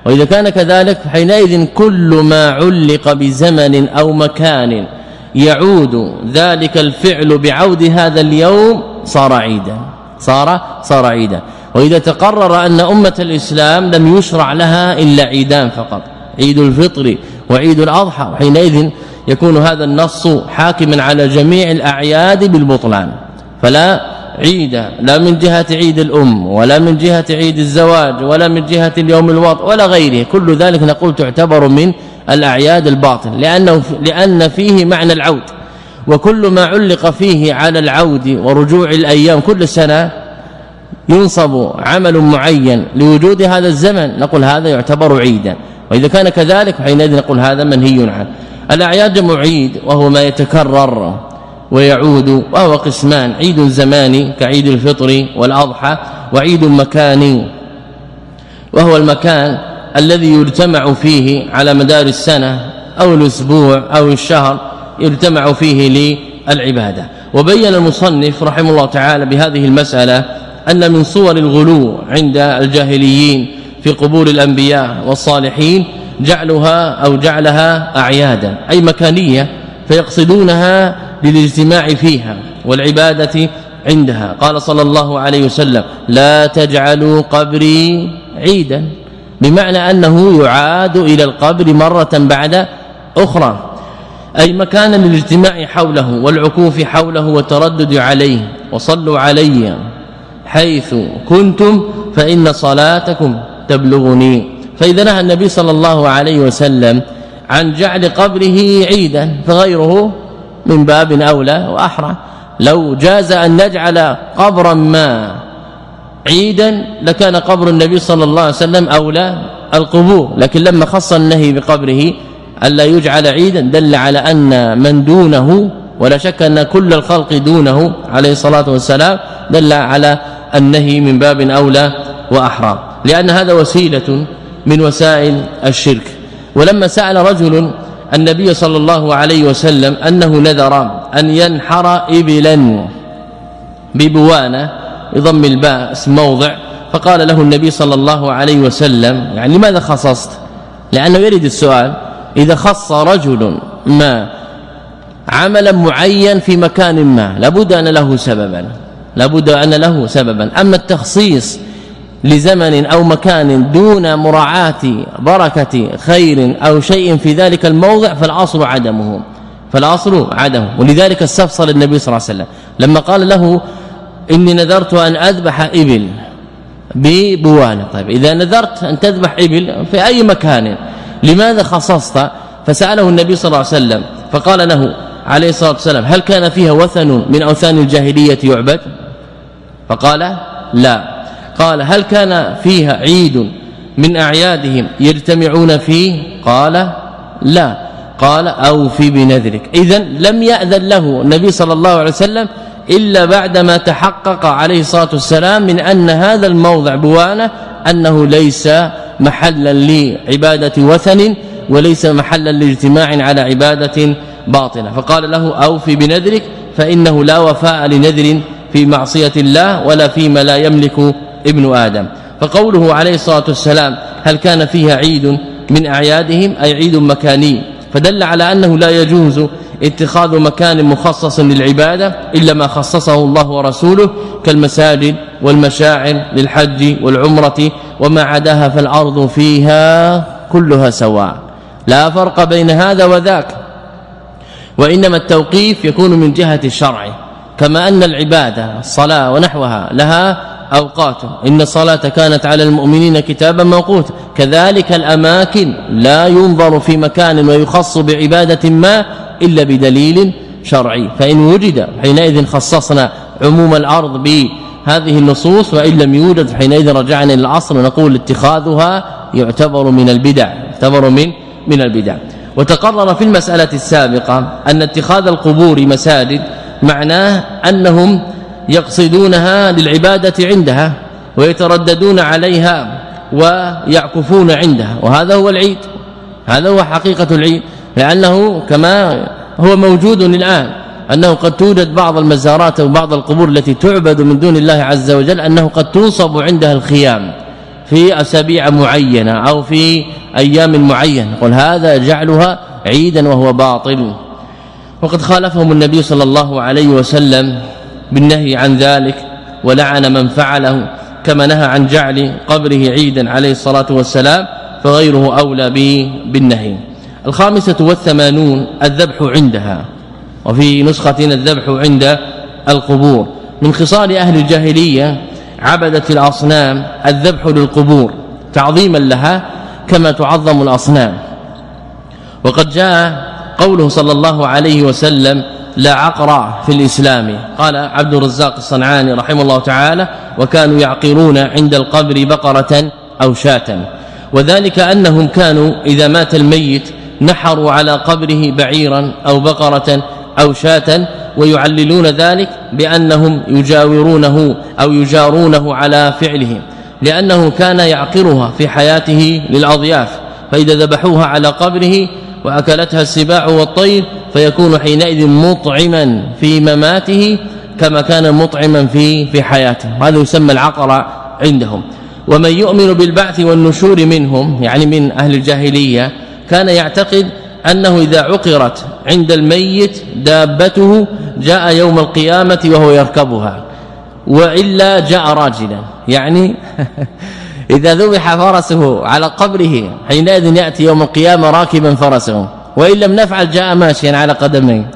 وإذا كان كذلك حينئذ كل ما علق بزمن أو مكان يعود. ذلك الفعل بعود هذا اليوم صار عيدا. صار صار عيدا. وإذا تقرر أن أمة الإسلام لم يشرع لها إلا عيدان فقط عيد الفطر وعيد الأضحى حينئذ يكون هذا النص حاكما على جميع الأعياد بالبطلان. فلا عيد لا من جهة عيد الأم ولا من جهة عيد الزواج ولا من جهة اليوم الوطن ولا غيره. كل ذلك نقول تعتبر من الأعياد الباطل لأنه لأن فيه معنى العود. وكل ما علق فيه على العود ورجوع الأيام كل سنة ينصب عمل معين لوجود هذا الزمن. نقول هذا يعتبر عيدا. وإذا كان كذلك حينئذ نقول هذا منهي عنه. الأعياد جمع عيد وهو ما يتكرر ويعود وهو قسمان. عيد زماني كعيد الفطر والأضحى وعيد مكاني وهو المكان الذي يجتمع فيه على مدار السنة أو الأسبوع أو الشهر يجتمع فيه للعبادة. وبين المصنف رحمه الله تعالى بهذه المسألة أن من صور الغلو عند الجاهليين في قبور الأنبياء والصالحين جعلها أو جعلها أعيادا أي مكانية فيقصدونها للاجتماع فيها والعبادة عندها. قال صلى الله عليه وسلم لا تجعلوا قبري عيدا. بمعنى أنه يعاد إلى القبر مرة بعد أخرى. أي مكانا للاجتماع حوله والعكوف حوله والتردد عليه وصلوا علي حيث كنتم فإن صلاتكم تبلغني. فإذا نهى النبي صلى الله عليه وسلم عن جعل قبره عيدا فغيره من باب أولى وأحرى. لو جاز أن نجعل قبرا ما عيدا لكان قبر النبي صلى الله عليه وسلم أولى القبور. لكن لما خص النهي بقبره ألا يجعل عيدا دل على أن من دونه ولا شك أن كل الخلق دونه عليه الصلاة والسلام دل على النهي من باب أولى واحرى لأن هذا وسيلة من وسائل الشرك. ولما سأل رجل النبي صلى الله عليه وسلم أنه نذر أن ينحر إبلا ببوانة بضم الباء موضع فقال له النبي صلى الله عليه وسلم يعني لماذا خصصت؟ لأنه يريد السؤال إذا خص رجل ما عملا معين في مكان ما لابد أن له سببا لابد أن له سببا. أما التخصيص لزمن أو مكان دون مراعاة بركة خير أو شيء في ذلك الموضع فالاصل عدمه فالاصل عدمه. ولذلك استفصل النبي صلى الله عليه وسلم لما قال له إني نذرت أن أذبح إبل ببوانه طيب إذا نذرت أن تذبح إبل في أي مكان لماذا خصصت؟ فسأله النبي صلى الله عليه وسلم فقال له عليه الصلاة والسلام هل كان فيها وثن من أوثان الجاهلية يعبد؟ فقال لا. قال هل كان فيها عيد من أعيادهم يجتمعون فيه؟ قال لا. قال اوفي بنذرك. اذا لم يأذن له النبي صلى الله عليه وسلم إلا بعدما تحقق عليه الصلاة والسلام من أن هذا الموضع بوانة أنه ليس محلا لعبادة وثن وليس محلا لاجتماع على عبادة باطنه فقال له أوفي بنذرك فإنه لا وفاء لنذر في معصية الله ولا فيما لا يملك ابن آدم. فقوله عليه الصلاة والسلام هل كان فيها عيد من أعيادهم؟ أي عيد مكاني. فدل على أنه لا يجوز اتخاذ مكان مخصص للعبادة إلا ما خصصه الله ورسوله كالمساجد والمشاعر للحج والعمرة وما عداها فالأرض فيها كلها سواء. لا فرق بين هذا وذاك. وإنما التوقيف يكون من جهة الشرع. كما أن العبادة الصلاة ونحوها لها أوقات. إن الصلاة كانت على المؤمنين كتابا موقوتا. كذلك الأماكن لا ينظر في مكان ويخص بعبادة ما إلا بدليل شرعي. فإن وجد حينئذ خصصنا عموم الأرض بهذه النصوص وإن لم يوجد حينئذ رجعنا إلى الأصل ونقول اتخاذها يعتبر من البدع يعتبر من من البدع. وتقرر في المسألة السابقة أن اتخاذ القبور مساجد معناه أنهم يقصدونها للعبادة عندها ويترددون عليها ويعكفون عندها وهذا هو العيد هذا هو حقيقة العيد لأنه كما هو موجود الآن. أنه قد توجد بعض المزارات أو بعض القبور التي تعبد من دون الله عز وجل أنه قد تنصب عندها الخيام في أسابيع معينة أو في أيام معينة. قل هذا جعلها عيدا وهو باطل. وقد خالفهم النبي صلى الله عليه وسلم بالنهي عن ذلك ولعن من فعله كما نهى عن جعل قبره عيدا عليه الصلاة والسلام فغيره أولى به بالنهي. الخامسة والثمانون الذبح عندها. وفي نسختنا الذبح عند القبور. من خصال أهل الجاهلية عبدة الأصنام الذبح للقبور تعظيما لها كما تعظم الأصنام. وقد جاء قوله صلى الله عليه وسلم لا عقر في الإسلام قال عبد الرزاق الصنعاني رحمه الله تعالى وكانوا يعقرون عند القبر بقرة أو شاة وذلك أنهم كانوا إذا مات الميت نحروا على قبره بعيرا أو بقرة أو شاة ويعللون ذلك بأنهم يجاورونه أو يجارونه على فعله لأنه كان يعقرها في حياته للأضياف فإذا ذبحوها على قبره وأكلتها السباع والطير فيكون حينئذ مطعما في مماته كما كان مطعما في في حياته. هذا يسمى العقر عندهم. ومن يؤمن بالبعث والنشور منهم يعني من أهل الجاهلية كان يعتقد أنه إذا عقرت عند الميت دابته جاء يوم القيامة وهو يركبها وإلا جاء راجلا. يعني *laughs* إذا ذبح فرسه على قبره حينئذ يأتي يوم القيامة راكبا فرسه. وإن لم نفعل جاء ماشيا على قدمين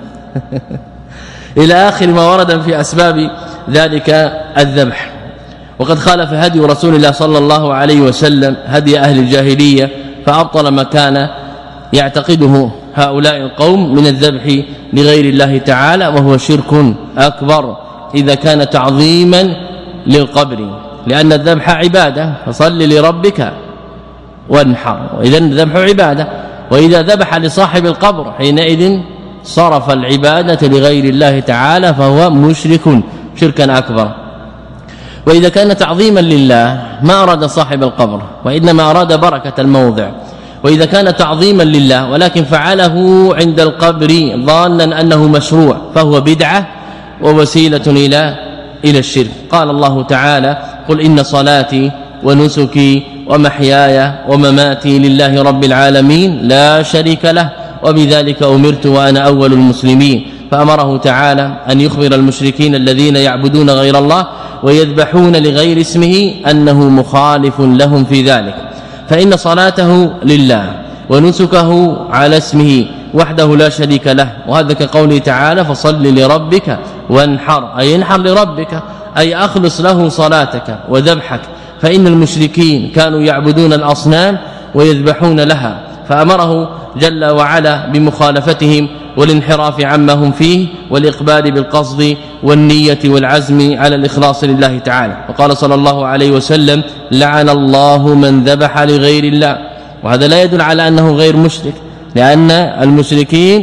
*laughs* إلى آخر ما ورد في أسباب ذلك الذبح. وقد خالف هدي رسول الله صلى الله عليه وسلم هدي أهل الجاهلية فأبطل ما كان يعتقده هؤلاء القوم من الذبح لغير الله تعالى وهو شرك أكبر إذا كان تعظيما للقبر. لأن الذبح عبادة فصل لربك وانحر. وإذا الذبح عبادة وإذا ذبح لصاحب القبر حينئذ صرف العبادة لغير الله تعالى فهو مشرك شركا أكبر. وإذا كان تعظيما لله ما أراد صاحب القبر وإنما أراد بركة الموضع. وإذا كان تعظيما لله ولكن فعله عند القبر ظانا أنه مشروع فهو بدعة ووسيلة إلى إلى الشرك. قال الله تعالى قل إن صلاتي ونسكي ومحياي ومماتي لله رب العالمين لا شريك له وبذلك أمرت وأنا أول المسلمين. فأمره تعالى أن يخبر المشركين الذين يعبدون غير الله ويذبحون لغير اسمه أنه مخالف لهم في ذلك. فإن صلاته لله ونسكه على اسمه وحده لا شريك له. وهذا كقوله تعالى فصل لربك وانحر أي انحر لربك أي أخلص له صلاتك وذبحك. فإن المشركين كانوا يعبدون الأصنام ويذبحون لها فأمره جل وعلا بمخالفتهم والانحراف عما هم فيه والإقبال بالقصد والنية والعزم على الإخلاص لله تعالى. وقال صلى الله عليه وسلم لعن الله من ذبح لغير الله. وهذا لا يدل على أنه غير مشرك لأن المشركين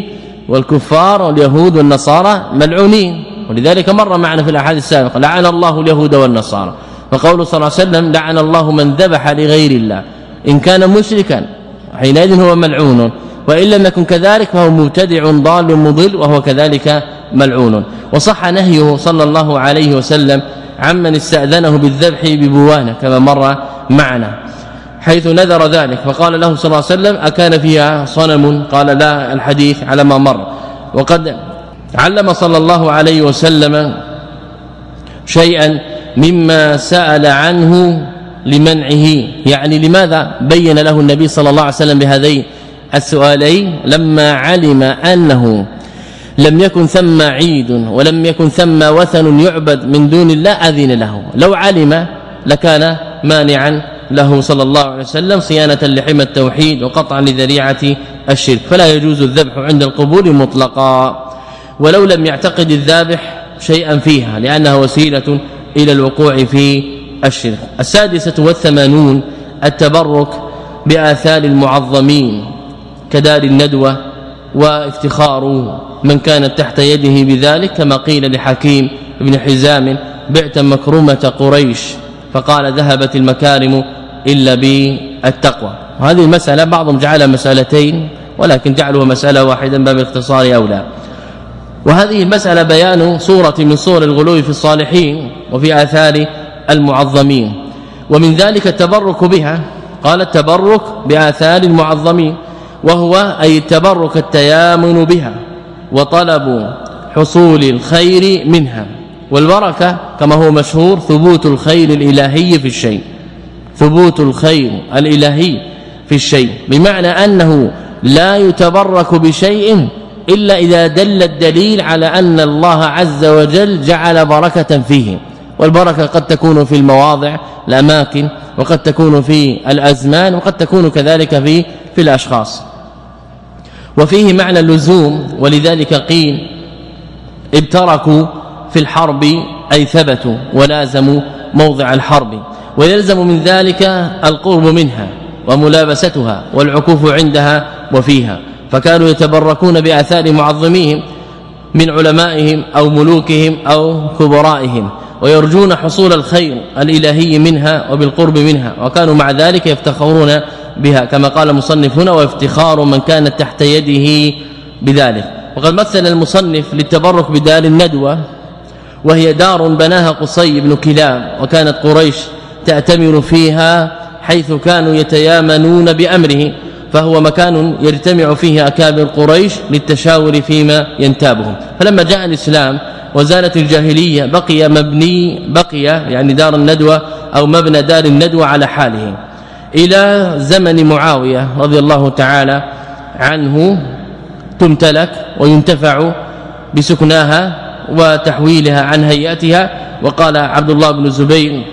والكفار واليهود والنصارى ملعونين. ولذلك مر معنا في الأحاديث السابقة لعن الله اليهود والنصارى. وقوله صلى الله عليه وسلم لعن الله من ذبح لغير الله. إن كان مشركا حينئذ هو ملعون. وإن لم يكن كذلك فهو مبتدع ضال مضل وهو كذلك ملعون. وصح نهيه صلى الله عليه وسلم عمن استأذنه بالذبح ببوانة كما مر معنا حيث نذر ذلك. فقال له صلى الله عليه وسلم أكان فيها صنم؟ قال لا الحديث على ما مر. وقد علم صلى الله عليه وسلم شيئا مما سأل عنه لمنعه. يعني لماذا بين له النبي صلى الله عليه وسلم بهذين السؤالين لما علم أنه لم يكن ثم عيد ولم يكن ثم وثن يعبد من دون الله أذن له. لو علم لكان مانعا له صلى الله عليه وسلم صيانة لحمى التوحيد وقطعا لذريعة الشرك. فلا يجوز الذبح عند القبور مطلقا. ولو لم يعتقد الذابح شيئا فيها لأنها وسيلة إلى الوقوع في الشرك. السادسة والثمانون التبرك بآثار المعظمين. كدار الندوة وافتخار من كانت تحت يده بذلك كما قيل لحكيم بن حزام بعت مكرمة قريش فقال ذهبت المكارم إلا بالتقوى. وهذه المسألة بعضهم جعلها مسألتين ولكن جعلها مسألة واحدا باب الاختصار أولى. وهذه المسألة بيان صورة من صور الغلو في الصالحين وفي آثار المعظمين. ومن ذلك التبرك بها قال التبرك بآثار المعظمين. وهو أي التبرك التيامن بها وطلب حصول الخير منها والبركة كما هو مشهور ثبوت الخير الإلهي في الشيء ثبوت الخير الإلهي في الشيء بمعنى أنه لا يتبرك بشيء إلا إذا دل الدليل على أن الله عز وجل جعل بركة فيه والبركة قد تكون في المواضع الأماكن وقد تكون في الأزمان وقد تكون كذلك في في الأشخاص. وفيه معنى اللزوم ولذلك قيل ابتركوا في الحرب أي ثبتوا ولازموا موضع الحرب. ويلزم من ذلك القرب منها وملابستها والعكوف عندها وفيها. فكانوا يتبركون بآثار معظميهم من علمائهم أو ملوكهم أو كبرائهم. ويرجون حصول الخير الإلهي منها وبالقرب منها. وكانوا مع ذلك يفتخرون بها كما قال المصنف هنا وافتخار من كانت تحت يده بذلك. وقد مثل المصنف للتبرك بدار الندوة وهي دار بناها قصي بن كلاب وكانت قريش تأتمر فيها حيث كانوا يتيامنون بأمره فهو مكان يجتمع فيه أكابر قريش للتشاور فيما ينتابهم. فلما جاء الإسلام وزالت الجاهلية بقي مبني بقي يعني دار الندوة أو مبنى دار الندوة على حاله. إلى زمن معاوية رضي الله تعالى عنه تمتلك وينتفع بسكناها وتحويلها عن هيئتها. وقال عبد الله بن الزبير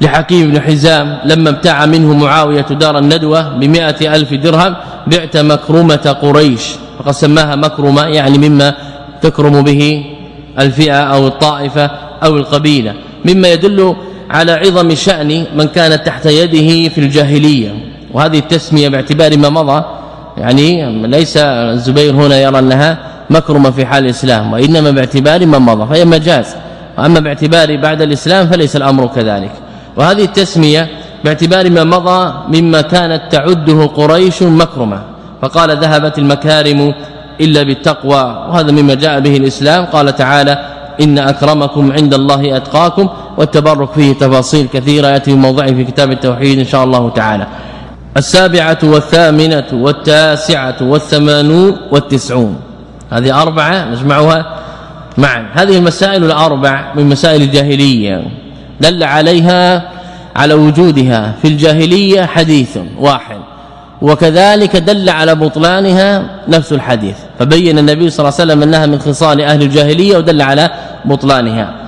لحكيم بن حزام لما ابتاع منه معاوية دار الندوة بمئة ألف درهم بعت مكرمة قريش فقد سماها مكرمة يعني مما تكرم به الفئة أو الطائفة أو القبيلة. مما يدل على عظم شأن من كانت تحت يده في الجاهلية. وهذه التسمية باعتبار ما مضى يعني ليس الزبير هنا يرى أنها مكرمة في حال الإسلام وإنما باعتبار ما مضى فهي مجاز. وأما باعتبار بعد الإسلام فليس الأمر كذلك. وهذه التسمية باعتبار ما مضى مما كانت تعده قريش مكرمة. فقال ذهبت المكارم إلا بالتقوى وهذا مما جاء به الإسلام. قال تعالى إن أكرمكم عند الله أتقاكم والتبرك فيه تفاصيل كثيرة يأتي في موضعه في كتاب التوحيد إن شاء الله تعالى. السابعة والثامنة والتاسعة والثمانون والتسعون. هذه أربعة نجمعها معا. هذه المسائل الأربع من مسائل الجاهلية. دل عليها على وجودها. في الجاهلية حديث واحد. وكذلك دل على بطلانها نفس الحديث. فبين النبي صلى الله عليه وسلم أنها من خصال أهل الجاهلية ودل على بطلانها.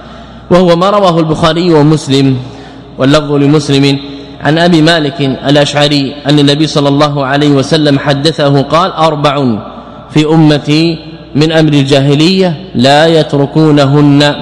وهو ما رواه البخاري ومسلم واللفظ لمسلم عن أبي مالك الأشعري أن النبي صلى الله عليه وسلم حدثه قال أربع في أمتي من أمر الجاهلية لا يتركونهن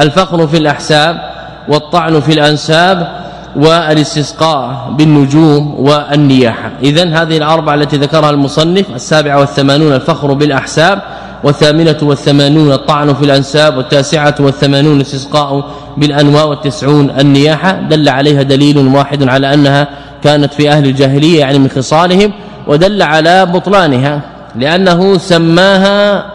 الفخر في الأحساب والطعن في الأنساب والإستسقاء بالنجوم والنياحة. اذا هذه الاربعه التي ذكرها المصنف السابعه والثمانون الفخر بالأحساب والثامنة والثمانون الطعن في الأنساب والتاسعة والثمانون الاستسقاء بالأنواء والتسعون النياحة دل عليها دليل واحد على أنها كانت في أهل الجاهلية يعني من خصالهم ودل على بطلانها لأنه سماها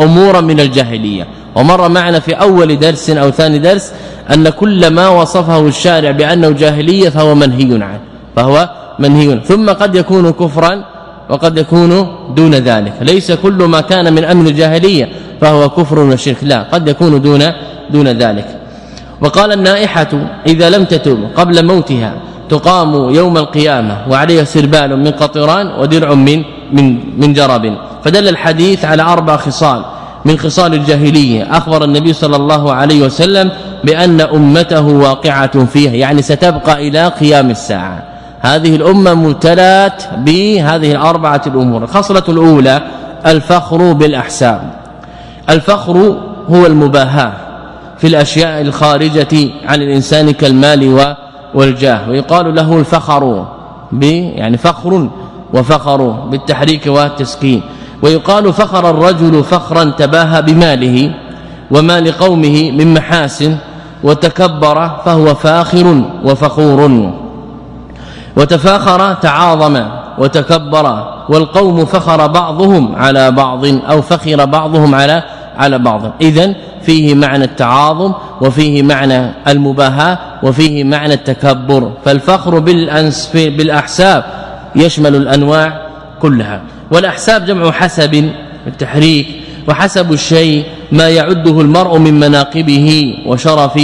أمورا من الجاهلية. ومر معنا في أول درس أو ثاني درس أن كل ما وصفه الشارع بأنه جاهلية فهو منهي عنه فهو منهي ثم قد يكون كفرا وقد يكون دون ذلك. ليس كل ما كان من أمن الجاهلية فهو كفر وشرك. لا قد يكون دون دون ذلك. وقال النائحة إذا لم تتب قبل موتها تقام يوم القيامة وعليها سربال من قطران ودرع من من من جرب فدل الحديث على أربع خصال. من خصال الجاهلية أخبر النبي صلى الله عليه وسلم بأن أمته واقعة فيها يعني ستبقى إلى قيام الساعة. هذه الأمة مبتلات بهذه الأربعة الأمور. الخصله الأولى الفخر بالأحساب. الفخر هو المباهاة في الأشياء الخارجة عن الإنسان كالمال والجاه. ويقال له الفخر ب يعني فخر وفخر بالتحريك والتسكين. ويقال فخر الرجل فخرا تباهى بماله ومال قومه من محاسن وتكبر فهو فاخر وفخور. وتفاخر تعاظم وتكبر والقوم فخر بعضهم على بعض أو فخر بعضهم على على بعض. اذا فيه معنى التعاظم وفيه معنى المباهاة وفيه معنى التكبر. فالفخر بالانس بالأحساب يشمل الأنواع كلها. والأحساب جمع حسب بالتحريك وحسب الشيء ما يعده المرء من مناقبه وشرف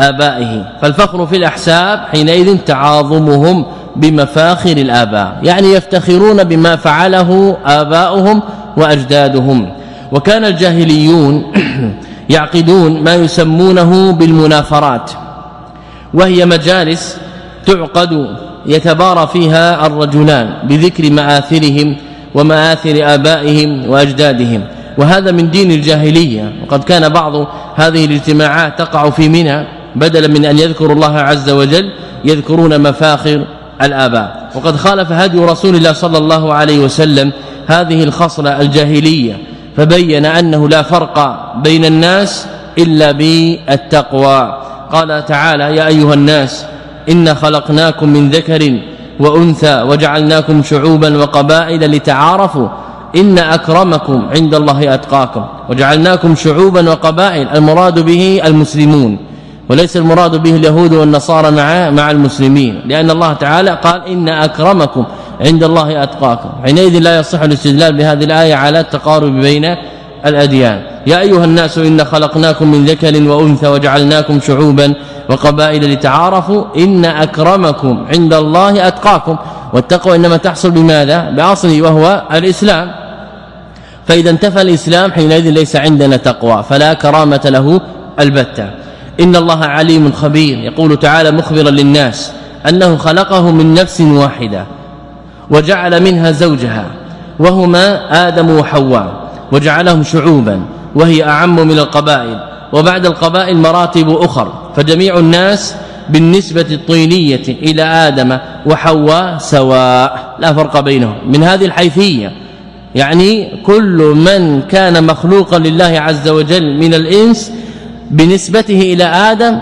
آبائه. فالفخر في الأحساب حينئذ تعاظمهم بمفاخر الآباء يعني يفتخرون بما فعله آباؤهم وأجدادهم. وكان الجاهليون *clears throat* يعقدون ما يسمونه بالمنافرات. وهي مجالس تعقد يتبارى فيها الرجلان بذكر مآثرهم ومآثر آبائهم وأجدادهم. وهذا من دين الجاهلية. وقد كان بعض هذه الاجتماعات تقع في منى بدلا من أن يذكروا الله عز وجل يذكرون مفاخر الآباء. وقد خالف هدي رسول الله صلى الله عليه وسلم هذه الخصلة الجاهلية فبين أنه لا فرق بين الناس إلا بالتقوى. قال تعالى يا أيها الناس إن خلقناكم من ذكر وأنثى وجعلناكم شعوبا وقبائل لتعارفوا إن أكرمكم عند الله أتقاكم وجعلناكم شعوبا وقبائل. المراد به المسلمون. وليس المراد به اليهود والنصارى مع مع المسلمين. لأن الله تعالى قال إن أكرمكم عند الله أتقاكم. حينئذ لا يصح الاستدلال بهذه الآية على التقارب بين الأديان. يا أيها الناس إن خلقناكم من ذكر وأنثى وجعلناكم شعوبا وقبائل لتعارفوا إن أكرمكم عند الله أتقاكم. والتقوى إنما تحصل بماذا؟ باصله وهو الإسلام. فإذا انتفى الإسلام حينئذ ليس عندنا تقوى فلا كرامة له البتة. إن الله عليم خبير. يقول تعالى مخبرا للناس أنه خلقه من نفس واحدة وجعل منها زوجها وهما آدم وحواء وجعلهم شعوبا وهي أعم من القبائل وبعد القبائل مراتب أخر فجميع الناس بالنسبة الطينية إلى آدم وحواء سواء. لا فرق بينهم. من هذه الحيثية يعني كل من كان مخلوقا لله عز وجل من الإنس بنسبته إلى آدم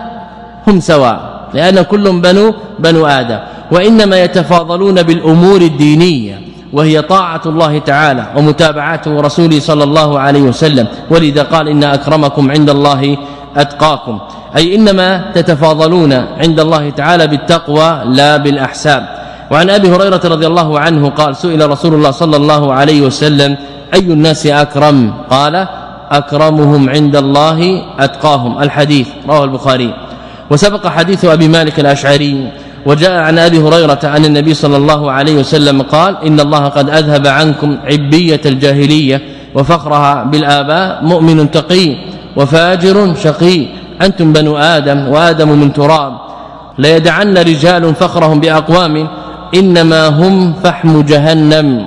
هم سواء لأن كل بنو بنو آدم. وإنما يتفاضلون بالأمور الدينية وهي طاعة الله تعالى ومتابعته رسوله صلى الله عليه وسلم. ولذا قال إن أكرمكم عند الله أتقاكم. أي إنما تتفاضلون عند الله تعالى بالتقوى لا بالأحساب. وعن أبي هريرة رضي الله عنه قال سئل رسول الله صلى الله عليه وسلم أي الناس أكرم؟ قال أكرمهم عند الله أتقاهم. الحديث رواه البخاري. وسبق حديث أبي مالك الأشعري وجاء عن أبي هريرة عن النبي صلى الله عليه وسلم قال إن الله قد أذهب عنكم عبية الجاهلية وفخرها بالآباء مؤمن تقي وفاجر شقي. أنتم بنو آدم وآدم من تراب. ليدعن رجال فخرهم بأقوام. إنما هم فحم جهنم.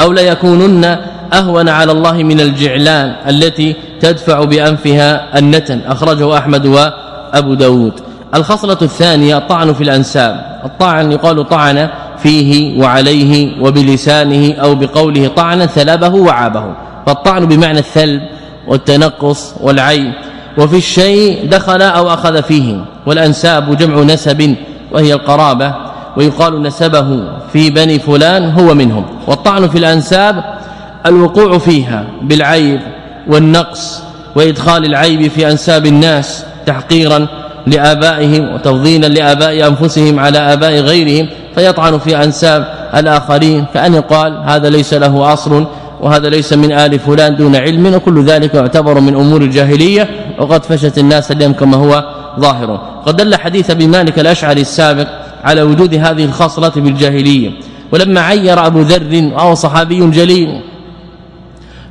أو ليكونن أهون على الله من الجعلان التي تدفع بأنفها النتن. أخرجه أحمد وأبو داود. الخصلة الثانية الطعن في الأنساب. الطعن يقال طعن فيه وعليه وبلسانه أو بقوله طعنا ثلبه وعابه. فالطعن بمعنى الثلب والتنقص والعيب. وفي الشيء دخل أو أخذ فيه. والأنساب جمع نسب وهي القرابة. ويقال نسبه في بني فلان هو منهم. والطعن في الأنساب الوقوع فيها بالعيب والنقص وإدخال العيب في أنساب الناس تحقيرا لآبائهم وتفضيلا لآباء أنفسهم على آباء غيرهم فيطعن في أنساب الآخرين كأن يقال هذا ليس له أصل وهذا ليس من آل فلان دون علم وكل ذلك يعتبر من أمور الجاهلية وقد فشت الناس اليوم كما هو ظاهر. قد دل حديث بمالك الأشعري السابق على وجود هذه الخصلة بالجاهلية. ولما عير أبو ذر وهو صحابي جليل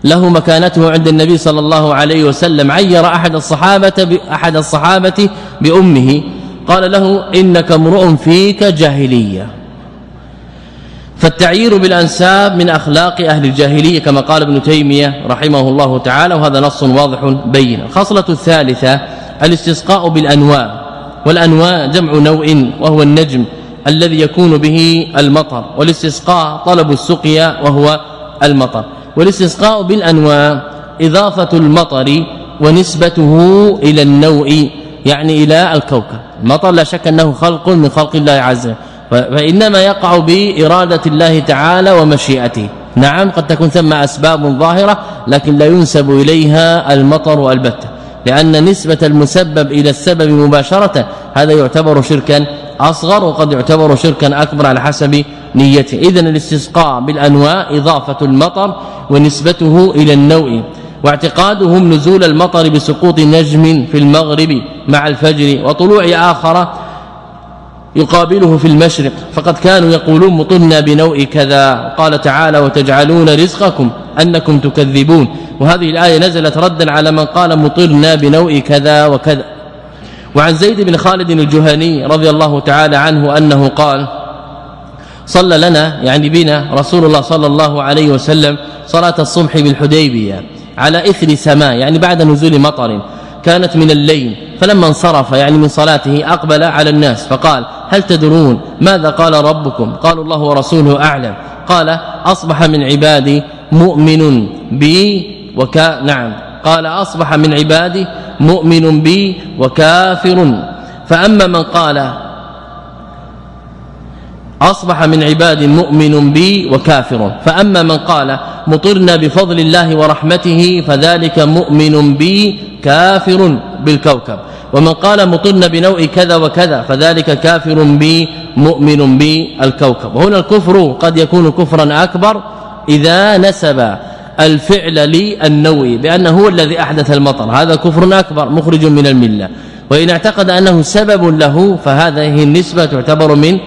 له مكانته عند النبي صلى الله عليه وسلم. عير أحد الصحابة أحد الصحابة بأمه. قال له إنك امرؤ فيك جاهلية. فالتعيير بالأنساب من أخلاق أهل الجاهلية كما قال ابن تيمية رحمه الله تعالى وهذا نص واضح بين. الخصله الثالثة الاستسقاء بالأنواع. والأنواع جمع نوع وهو النجم الذي يكون به المطر. والاستسقاء طلب السقيا وهو المطر. والاستسقاء بالأنواع إضافة المطر ونسبته إلى النوع يعني إلى الكوكب. المطر لا شك أنه خلق من خلق الله عز وجل فإنما يقع بإرادة الله تعالى ومشيئته. نعم قد تكون ثم أسباب ظاهرة لكن لا ينسب إليها المطر البته لأن نسبة المسبب إلى السبب مباشرة هذا يعتبر شركا أصغر وقد يعتبر شركا أكبر على حسب نيته اذا الاستسقاء بالأنواع إضافة المطر ونسبته إلى النوع واعتقادهم نزول المطر بسقوط نجم في المغرب مع الفجر وطلوع آخر يقابله في المشرق. فقد كانوا يقولون مطلنا بنوء كذا. قال تعالى وتجعلون رزقكم أنكم تكذبون وهذه الآية نزلت ردا على من قال مطلنا بنوء كذا وكذا. وعن زيد بن خالد الجهني رضي الله تعالى عنه أنه قال صلى لنا يعني بنا رسول الله صلى الله عليه وسلم صلاة الصبح بالحديبية على إثر سماء يعني بعد نزول مطر كانت من الليل فلما انصرف يعني من صلاته أقبل على الناس فقال هل تدرون ماذا قال ربكم؟ قالوا الله ورسوله أعلم. قال أصبح من عبادي مؤمن بي وكا نعم. قال أصبح من عبادي مؤمن بي وكافر. فأما من قال أصبح من عباد مؤمن بي وكافر. فأما من قال مطرنا بفضل الله ورحمته فذلك مؤمن بي كافر بالكوكب. ومن قال مطرنا بنوء كذا وكذا فذلك كافر بي مؤمن بالكوكب وهنا الكفر قد يكون كفرا أكبر إذا نسب الفعل للنوع بأنه هو الذي أحدث المطر. هذا كفر أكبر مخرج من الملة. وإن اعتقد أنه سبب له فهذه النسبة تعتبر من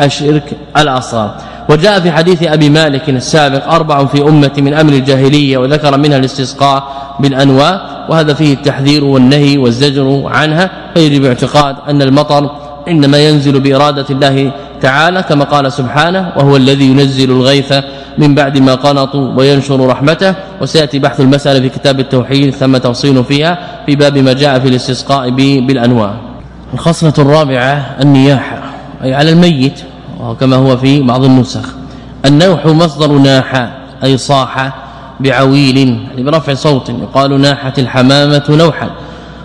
الشرك الأصغر. وجاء في حديث أبي مالك السابق أربع في أمة من أمر الجاهلية وذكر منها الاستسقاء بالانواع وهذا فيه التحذير والنهي والزجر عنها. فيجب اعتقاد أن المطر إنما ينزل بإرادة الله تعالى كما قال سبحانه وهو الذي ينزل الغيث من بعد ما قنطوا وينشر رحمته وسيأتي بحث المسألة في كتاب التوحيد ثم تفصيل فيها في باب ما جاء في الاستسقاء بالانواع الخصلة الرابعة النياحة. أي على الميت وكما هو في بعض النسخ. النوح مصدر ناح أي صاح بعويل يعني برفع صوت يقال ناحت الحمامة نوحا.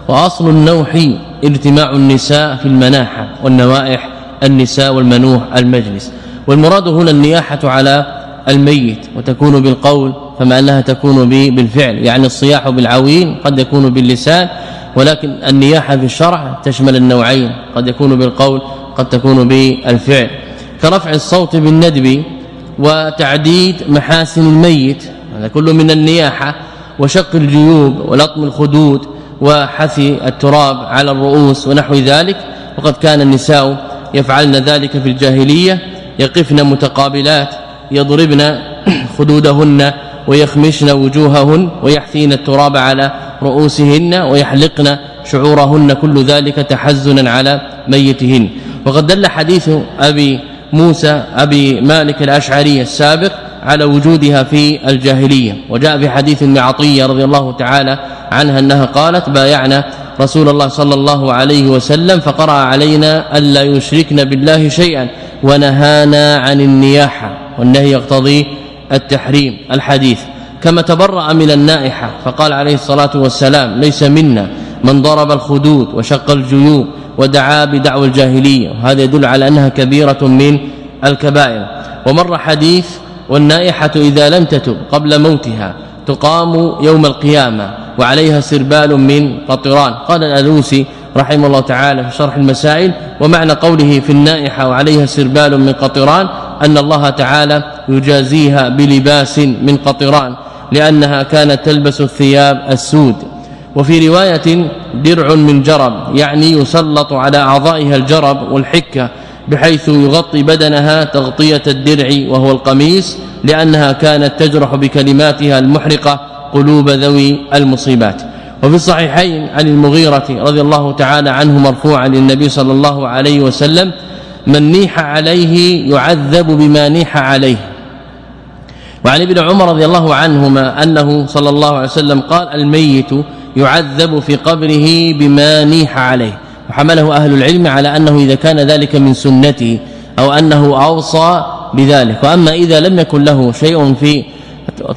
وأصل النوح اجتماع النساء في المناحه والنوائح النساء والمنوح المجلس. والمراد هنا النياحة على الميت وتكون بالقول فما أنها تكون بالفعل يعني الصياح بالعوين قد يكون باللسان ولكن النياحة في الشرع تشمل النوعين قد يكون بالقول قد تكون بالفعل كرفع الصوت بالندب وتعديد محاسن الميت هذا كله من النياحة وشق الجيوب ولطم الخدود وحثي التراب على الرؤوس ونحو ذلك وقد كان النساء يفعلن ذلك في الجاهلية يقفن متقابلات يضربن خدودهن ويخمشن وجوههن ويحثين التراب على رؤوسهن ويحلقن شعورهن كل ذلك تحزنا على ميتهن. وقد دل حديث أبي موسى أبي مالك الأشعري السابق على وجودها في الجاهلية. وجاء في حديث ابن عطية رضي الله تعالى عنها أنها قالت بايعنا رسول الله صلى الله عليه وسلم فقرأ علينا ألا يشركن بالله شيئا ونهانا عن النياحه والنهي يقتضي التحريم الحديث. كما تبرأ من النائحة فقال عليه الصلاة والسلام ليس منا من ضرب الخدود وشق الجيوب ودعا بدعوى الجاهلية. وهذا يدل على أنها كبيرة من الكبائر. ومر حديث والنائحة إذا لم تتب قبل موتها تقام يوم القيامة وعليها سربال من قطران. قال الألوسي رحمه الله تعالى في شرح المسائل ومعنى قوله في النائحة وعليها سربال من قطران أن الله تعالى يجازيها بلباس من قطران لأنها كانت تلبس الثياب السود. وفي رواية درع من جرب يعني يسلط على أعضائها الجرب والحكة بحيث يغطي بدنها تغطية الدرع وهو القميص لأنها كانت تجرح بكلماتها المحرقة قلوب ذوي المصيبات. وفي الصحيحين عن المغيرة رضي الله تعالى عنه مرفوعا للنبي صلى الله عليه وسلم من نيح عليه يعذب بما نيح عليه. وعن ابن عمر رضي الله عنهما أنه صلى الله عليه وسلم قال الميت يعذب في قبره بما نيح عليه. وحمله أهل العلم على أنه إذا كان ذلك من سنته أو أنه أوصى بذلك. وأما إذا لم يكن له شيء في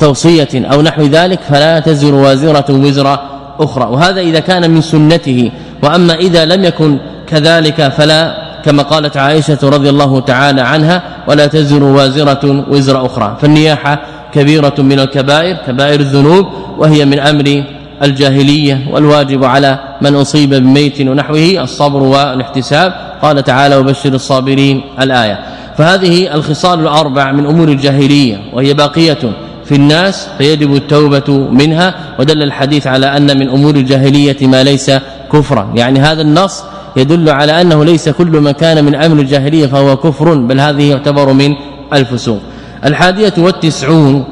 توصية أو نحو ذلك فلا تزر وازرة وزر أخرى. وهذا إذا كان من سنته. وأما إذا لم يكن كذلك فلا كما قالت عائشة رضي الله تعالى عنها ولا تزر وازرة وزر أخرى. فالنياحة كبيرة من الكبائر كبائر الذنوب وهي من أمر الجاهلية والواجب على من أصيب بميت ونحوه الصبر والاحتساب. قال تعالى وبشر الصابرين الآية. فهذه الخصال الأربع من أمور الجاهلية وهي باقية في الناس فيجب التوبة منها. ودل الحديث على أن من أمور الجاهلية ما ليس كفرا. يعني هذا النص يدل على أنه ليس كل ما كان من أمر الجاهلية فهو كفر بل هذه يعتبر من الفسوق. الحادية والتسعون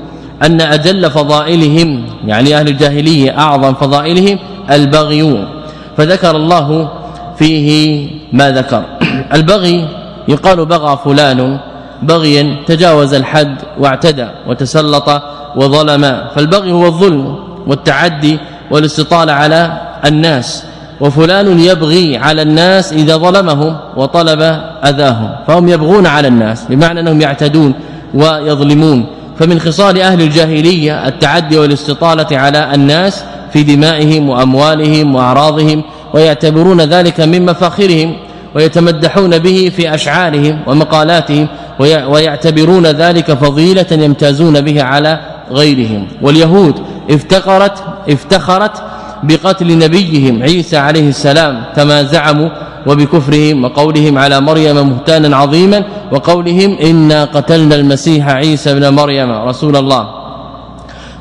أن أجل فضائلهم يعني أهل الجاهلية أعظم فضائلهم البغي. فذكر الله فيه ما ذكر. *clears throat* البغي يقال بغى فلان بغيا تجاوز الحد واعتدى وتسلط وظلم. فالبغي هو الظلم والتعدي والاستطاله على الناس وفلان يبغي على الناس إذا ظلمهم وطلب أذاهم فهم يبغون على الناس بمعنى أنهم يعتدون ويظلمون. فمن خصال أهل الجاهلية التعدي والاستطالة على الناس في دمائهم وأموالهم وأعراضهم ويعتبرون ذلك من مفاخرهم ويتمدحون به في أشعارهم ومقالاتهم ويعتبرون ذلك فضيلة يمتازون به على غيرهم. واليهود افتقرت افتخرت بقتل نبيهم عيسى عليه السلام كما زعموا وبكفرهم وقولهم على مريم مهتانا عظيما وقولهم إنا قتلنا المسيح عيسى ابن مريم رسول الله.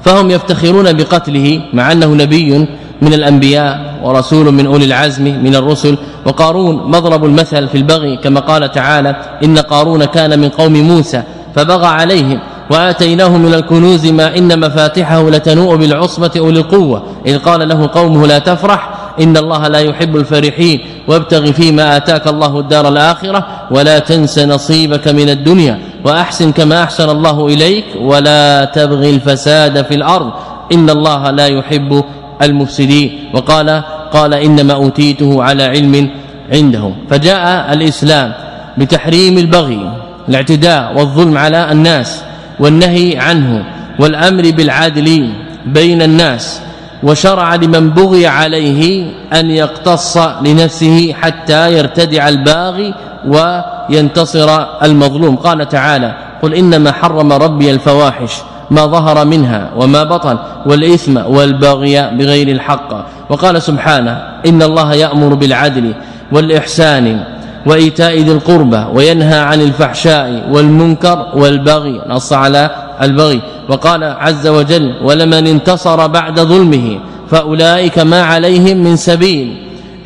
فهم يفتخرون بقتله مع أنه نبي من الأنبياء ورسول من أولي العزم من الرسل. وقارون مضرب المثل في البغي كما قال تعالى إن قارون كان من قوم موسى فبغى عليهم وآتيناه من الكنوز ما إن مفاتحه لتنوء بالعصبة أولي القوة. إذ قال له قومه لا تفرح إن الله لا يحب الفرحين وابتغ فيما آتاك الله الدار الآخرة ولا تنس نصيبك من الدنيا وأحسن كما أحسن الله إليك ولا تبغي الفساد في الأرض إن الله لا يحب المفسدين وقال قال إنما أوتيته على علم عندهم فجاء الإسلام بتحريم البغي الاعتداء والظلم على الناس والنهي عنه والأمر بالعدل بين الناس وشرع لمن بغي عليه أن يقتص لنفسه حتى يرتدع الباغي وينتصر المظلوم. قال تعالى قل إنما حرم ربي الفواحش ما ظهر منها وما بطن والإثم والبغي بغير الحق. وقال سبحانه إن الله يأمر بالعدل والإحسان وإيتاء ذي القربى وينهى عن الفحشاء والمنكر والبغي. نص على البغي. وقال عز وجل ولمن انتصر بعد ظلمه فأولئك ما عليهم من سبيل.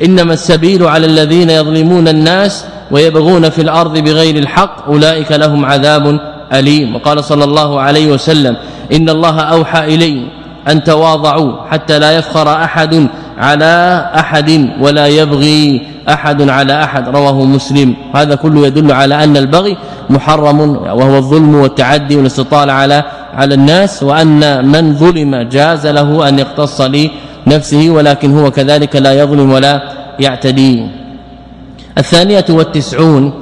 إنما السبيل على الذين يظلمون الناس ويبغون في الأرض بغير الحق أولئك لهم عذاب أليم. وقال صلى الله عليه وسلم إن الله أوحى إلي أن تواضعوا حتى لا يفخر أحد على أحد ولا يبغي أحد على أحد رواه مسلم. هذا كله يدل على أن البغي محرم وهو الظلم والتعدي والاستطالة على على الناس وأن من ظلم جاز له أن يقتص لنفسه ولكن هو كذلك لا يظلم ولا يعتدي. الثانية والتسعون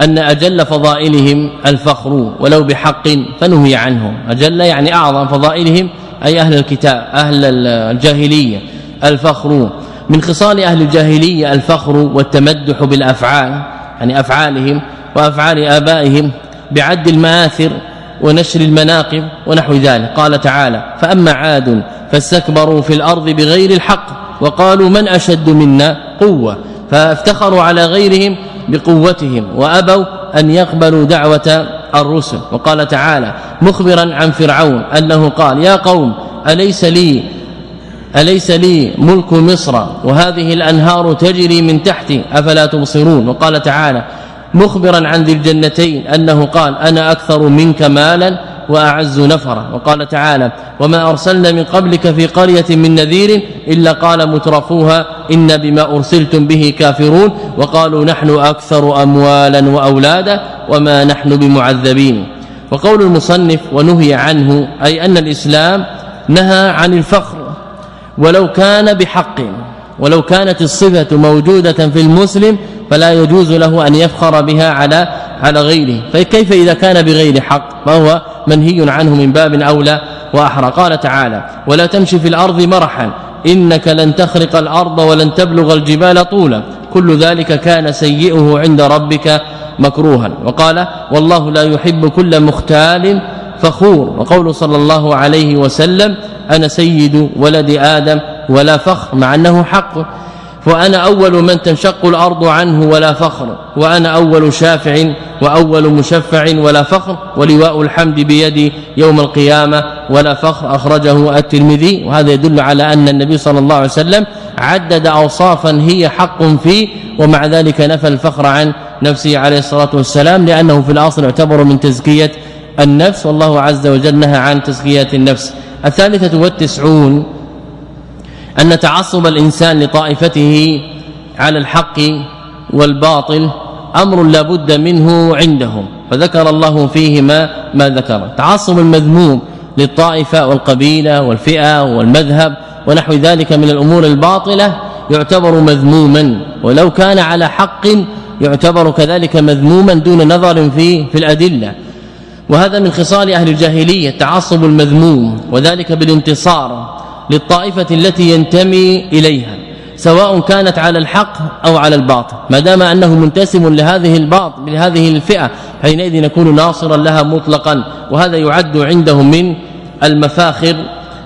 أن أجل فضائلهم الفخر ولو بحق فنهي عنه أجل يعني أعظم فضائلهم أي أهل الكتاب أهل الجاهلية. الفخر. من خصال أهل الجاهلية الفخر والتمدح بالأفعال يعني أفعالهم وأفعال آبائهم بعد المآثر ونشر المناقب ونحو ذلك. قال تعالى فأما عاد فاستكبروا في الأرض بغير الحق وقالوا من أشد منا قوة؟ فافتخروا على غيرهم بقوتهم وأبوا أن يقبلوا دعوة الرسل. وقال تعالى مخبرا عن فرعون أنه قال يا قوم أليس لي أليس لي ملك مصر وهذه الأنهار تجري من تحتي؟ أفلا تبصرون؟ وقال تعالى مخبرا عن ذي الجنتين أنه قال أنا أكثر منك مالا وأعز نفرا. وقال تعالى وما أرسلنا من قبلك في قرية من نذير إلا قال مترفوها إن بما أرسلتم به كافرون. وقالوا نحن أكثر اموالا وأولادا وما نحن بمعذبين. وقول المصنف ونهي عنه أي أن الإسلام نهى عن الفخر ولو كان بحق ولو كانت الصفة موجودة في المسلم فلا يجوز له أن يفخر بها على على غيره. فكيف إذا كان بغير حق؟ فهو منهي عنه من باب أولى وأحرى. قال تعالى ولا تمشي في الأرض مرحا إنك لن تخرق الأرض ولن تبلغ الجبال طولا. كل ذلك كان سيئه عند ربك مكروها. وقال والله لا يحب كل مختال فخور. وقول صلى الله عليه وسلم أنا سيد ولد آدم ولا فخر مع أنه حق. وأنا أول من تنشق الأرض عنه ولا فخر. وأنا أول شافع وأول مشفع ولا فخر. ولواء الحمد بيدي يوم القيامة ولا فخر أخرجه الترمذي. وهذا يدل على أن النبي صلى الله عليه وسلم عدد اوصافا هي حق فيه ومع ذلك نفى الفخر عن نفسه عليه الصلاة والسلام لأنه في الأصل يعتبر من تزكية النفس. والله عز وجل نهى عن تزكيه النفس. الثالثة والتسعون أن تعصب الإنسان لطائفته على الحق والباطل أمر لا بد منه عندهم فذكر الله فيه ما ما ذكر. تعصب المذموم للطائفة والقبيلة والفئة والمذهب ونحو ذلك من الأمور الباطلة يعتبر مذموما ولو كان على حق يعتبر كذلك مذموما دون نظر في في الأدلة. وهذا من خصال أهل الجاهلية التعصب المذموم وذلك بالانتصار للطائفة التي ينتمي إليها سواء كانت على الحق أو على الباطل. ما دام أنه منتسب لهذه الباطل لهذه الفئة حينئذ يكون ناصرا لها مطلقا وهذا يعد عندهم من المفاخر.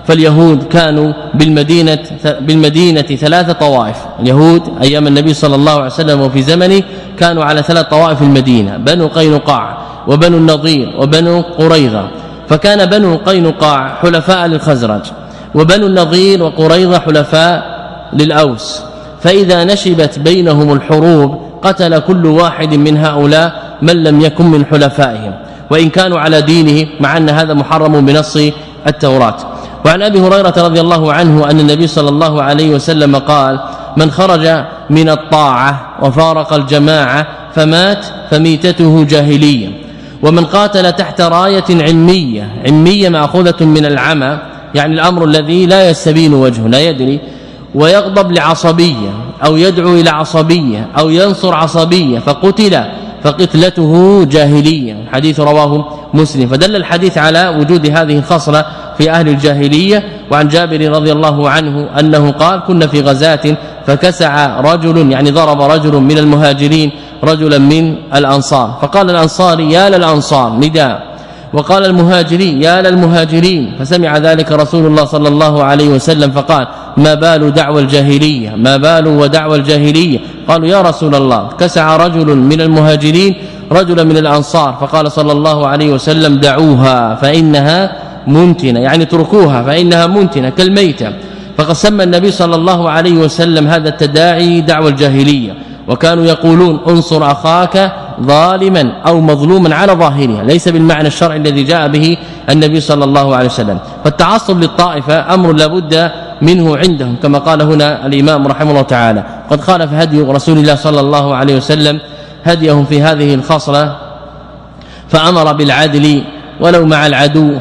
فاليهود كانوا بالمدينة بالمدينة ثلاثة طوائف. اليهود أيام النبي صلى الله عليه وسلم وفي زمنه كانوا على ثلاث طوائف المدينة بنو قينقاع وبنو النضير وبنو قريظة فكان بنو قينقاع حلفاء للخزرج وبنو النضير وقريظة حلفاء للأوس فإذا نشبت بينهم الحروب قتل كل واحد من هؤلاء من لم يكن من حلفائهم وإن كانوا على دينه مع أن هذا محرم بنص التوراة. وعن أبي هريرة رضي الله عنه أن النبي صلى الله عليه وسلم قال من خرج من الطاعة وفارق الجماعة فمات فميتته جاهلية. ومن قاتل تحت راية علمية علمية مأخوذة من العمى يعني الأمر الذي لا يستبين وجهه لا يدري ويغضب لعصبية أو يدعو إلى عصبية أو ينصر عصبية فقتل فقتلته جاهلية. حديث رواه مسلم. فدل الحديث على وجود هذه الخصلة في أهل الجاهلية وعن جابر رضي الله عنه أنه قال كنا في غزاة فكسع رجل يعني ضرب رجل من المهاجرين رجلا من الأنصار. فقال الأنصاري يا للأنصار نداء. وقال المهاجرين يا للمهاجرين. فسمع ذلك رسول الله صلى الله عليه وسلم فقال ما بال دعوى الجاهلية؟ ما بال ودعوى الجاهلية؟ قالوا يا رسول الله كسع رجل من المهاجرين رجلا من الأنصار. فقال صلى الله عليه وسلم دعوها فإنها منتنه يعني اتركوها فإنها منتنه كالميتة. فقد سمى النبي صلى الله عليه وسلم هذا التداعي دعوى الجاهلية. وكانوا يقولون انصر أخاك ظالما أو مظلوما على ظاهرها. ليس بالمعنى الشرعي الذي جاء به النبي صلى الله عليه وسلم. فالتعصب للطائفة أمر لابد منه عندهم كما قال هنا الإمام رحمه الله تعالى. قد خالف هدي رسول الله صلى الله عليه وسلم هديهم في هذه الخصلة فأمر بالعدل ولو مع العدو.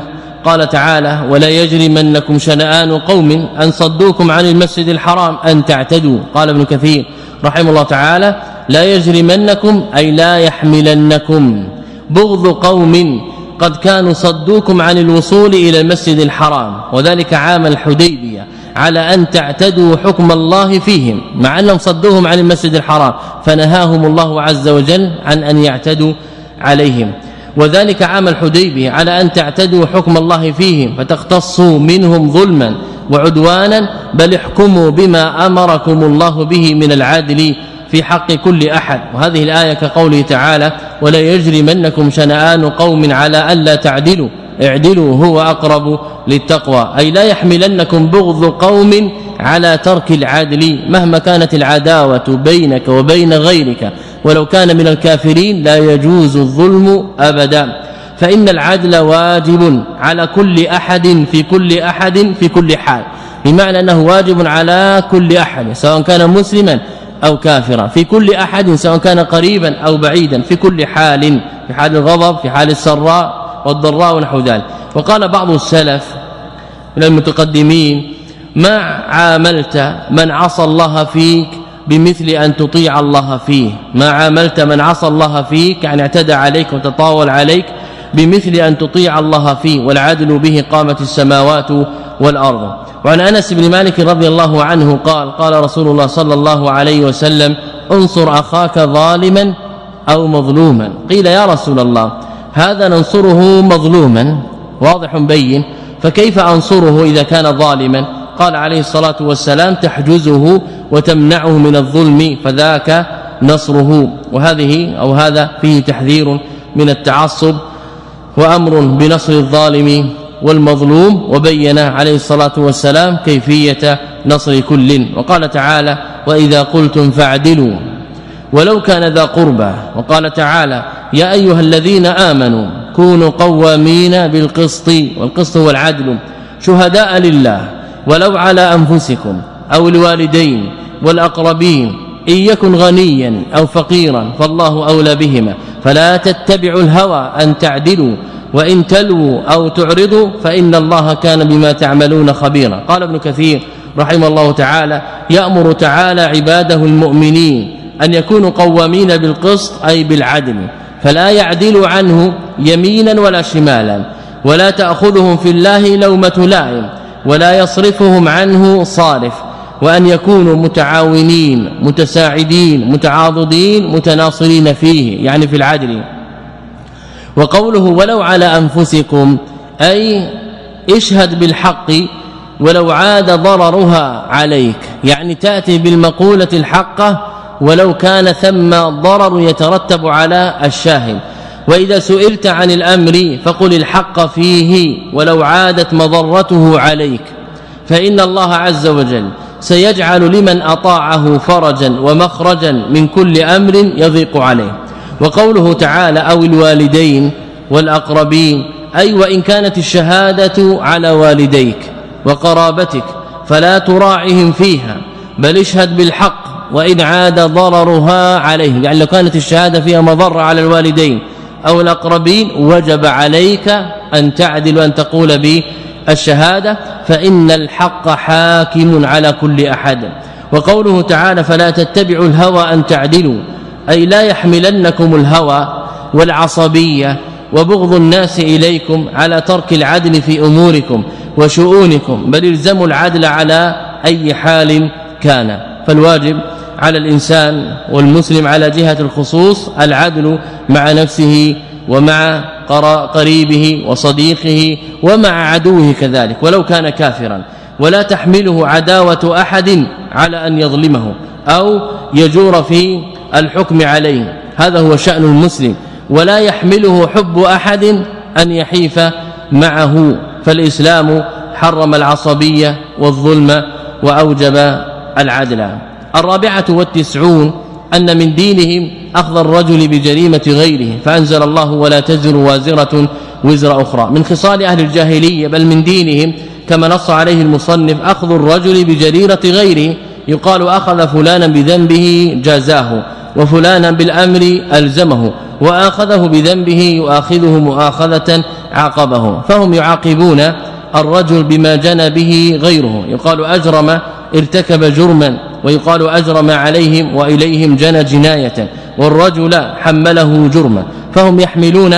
قال تعالى ولا يجرمنكم شنآن قوم أن صدوكم عن المسجد الحرام أن تعتدوا قال ابن كثير رحمه الله تعالى لا يجرمنكم أي لا يحملنكم. بغض قوم قد كانوا صدوكم عن الوصول إلى المسجد الحرام وذلك عام الحديبية على أن تعتدوا حكم الله فيهم مع أنهم صدوهم عن المسجد الحرام فنهاهم الله عز وجل عن أن يعتدوا عليهم. وذلك عام الحديبية على أن تعتدوا حكم الله فيهم فتختصوا منهم ظلما. وعدوانا بل احكموا بما أمركم الله به من العدل في حق كل أحد. وهذه الآية كقوله تعالى ولا يجرمنكم شنآن قوم على ألا تعدلوا اعدلوا هو أقرب للتقوى. أي لا يحملنكم بغض قوم على ترك العدل مهما كانت العداوة بينك وبين غيرك. ولو كان من الكافرين لا يجوز الظلم أبدا. فإن العدل واجب على كل أحد في كل أحد في كل حال. بمعنى أنه واجب على كل أحد سواء كان مسلما أو كافرا. في كل أحد سواء كان قريبا أو بعيدا في كل حال في حال الغضب في حال السراء والضراء ونحو ذلك. وقال بعض السلف من المتقدمين ما عاملت من عصى الله فيك بمثل أن تطيع الله فيه؟ ما عاملت من عصى الله فيك؟ يعني اعتدى عليك وتطاول عليك بمثل أن تطيع الله فيه والعدل به قامت السماوات والأرض. وعن أنس بن مالك رضي الله عنه قال قال رسول الله صلى الله عليه وسلم انصر أخاك ظالما أو مظلوما. قيل يا رسول الله هذا ننصره مظلوما. واضح بين. فكيف أنصره إذا كان ظالما؟ قال عليه الصلاة والسلام تحجزه وتمنعه من الظلم فذاك نصره. وهذه أو هذا فيه تحذير من التعصب وأمر بنصر الظالم والمظلوم وبين عليه الصلاة والسلام كيفية نصر كل. وقال تعالى وإذا قلتم فاعدلوا. ولو كان ذا قربى. وقال تعالى يا أيها الذين آمنوا كونوا قوامين بالقسط. والقسط هو العدل. شهداء لله. ولو على أنفسكم أو الوالدين والأقربين. إن يكن غنيا أو فقيرا فالله أولى بهما. فلا تتبعوا الهوى أن تعدلوا وإن تلووا أو تعرضوا فإن الله كان بما تعملون خبيرا. قال ابن كثير رحمه الله تعالى يأمر تعالى عباده المؤمنين أن يكونوا قوامين بالقسط أي بالعدل فلا يعدل عنه يمينا ولا شمالا ولا تأخذهم في الله لومة لائم ولا يصرفهم عنه صارف. وأن يكونوا متعاونين متساعدين متعاضدين متناصرين فيه يعني في العدل. وقوله ولو على أنفسكم أي اشهد بالحق ولو عاد ضررها عليك يعني تأتي بالمقولة الحقة ولو كان ثم ضرر يترتب على الشاهد. وإذا سئلت عن الأمر فقل الحق فيه ولو عادت مضرته عليك. فإن الله عز وجل سيجعل لمن أطاعه فرجا ومخرجا من كل أمر يضيق عليه. وقوله تعالى أو الوالدين والأقربين أي وإن كانت الشهادة على والديك وقرابتك فلا تراعهم فيها بل اشهد بالحق وإن عاد ضررها عليهم يعني لو كانت الشهادة فيها مضر على الوالدين أو الأقربين وجب عليك أن تعدل وأن تقول بالشهادة فإن الحق حاكم على كل أحد. وقوله تعالى فلا تتبعوا الهوى أن تعدلوا أي لا يحملنكم الهوى والعصبية وبغض الناس إليكم على ترك العدل في أموركم وشؤونكم بل الزموا العدل على أي حال كان. فالواجب على الإنسان والمسلم على جهة الخصوص العدل مع نفسه ومع قريبه وصديقه ومع عدوه كذلك ولو كان كافرا. ولا تحمله عداوة أحد على أن يظلمه أو يجور في الحكم عليه. هذا هو شأن المسلم. ولا يحمله حب أحد أن يحيف معه. فالإسلام حرم العصبية والظلم وأوجب العدل. الرابعة والتسعون أن من دينهم أخذ الرجل بجريمة غيره فأنزل الله ولا تزر وازرة وزر أخرى. من خصال أهل الجاهلية بل من دينهم كما نص عليه المصنف أخذ الرجل بجريرة غيره يقال أخذ فلانا بذنبه جازاه وفلانا بالأمر ألزمه وآخذه بذنبه يؤاخذه مؤاخذة عاقبه فهم يعاقبون الرجل بما جنى به غيره. يقال أجرم ارتكب جرما ويقال أجرم عليهم وإليهم جنى جناية والرجل حمله جرما فهم يحملون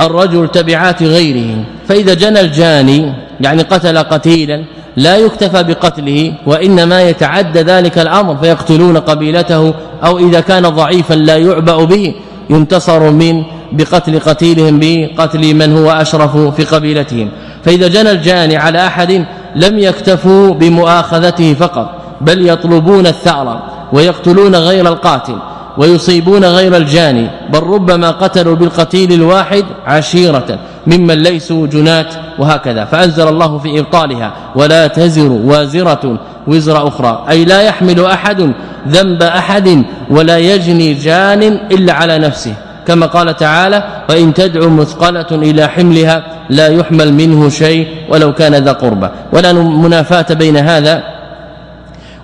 الرجل تبعات غيره. فإذا جنى الجاني يعني قتل قتيلا لا يكتفى بقتله وإنما يتعدى ذلك الأمر فيقتلون قبيلته أو إذا كان ضعيفا لا يعبأ به ينتصر من بقتل قتيلهم بقتل من هو أشرف في قبيلتهم. فإذا جنى الجاني على أحد لم يكتفوا بمؤاخذته فقط. بل يطلبون الثأر ويقتلون غير القاتل ويصيبون غير الجاني بل ربما قتلوا بالقتيل الواحد عشيرة ممن ليسوا جنات وهكذا. فأنزل الله في إبطالها ولا تزر وازرة وزر أخرى أي لا يحمل أحد ذنب أحد ولا يجني جان إلا على نفسه. كما قال تعالى وإن تدعو مثقلة إلى حملها لا يحمل منه شيء ولو كان ذا قربى. ولا منافاة بين هذا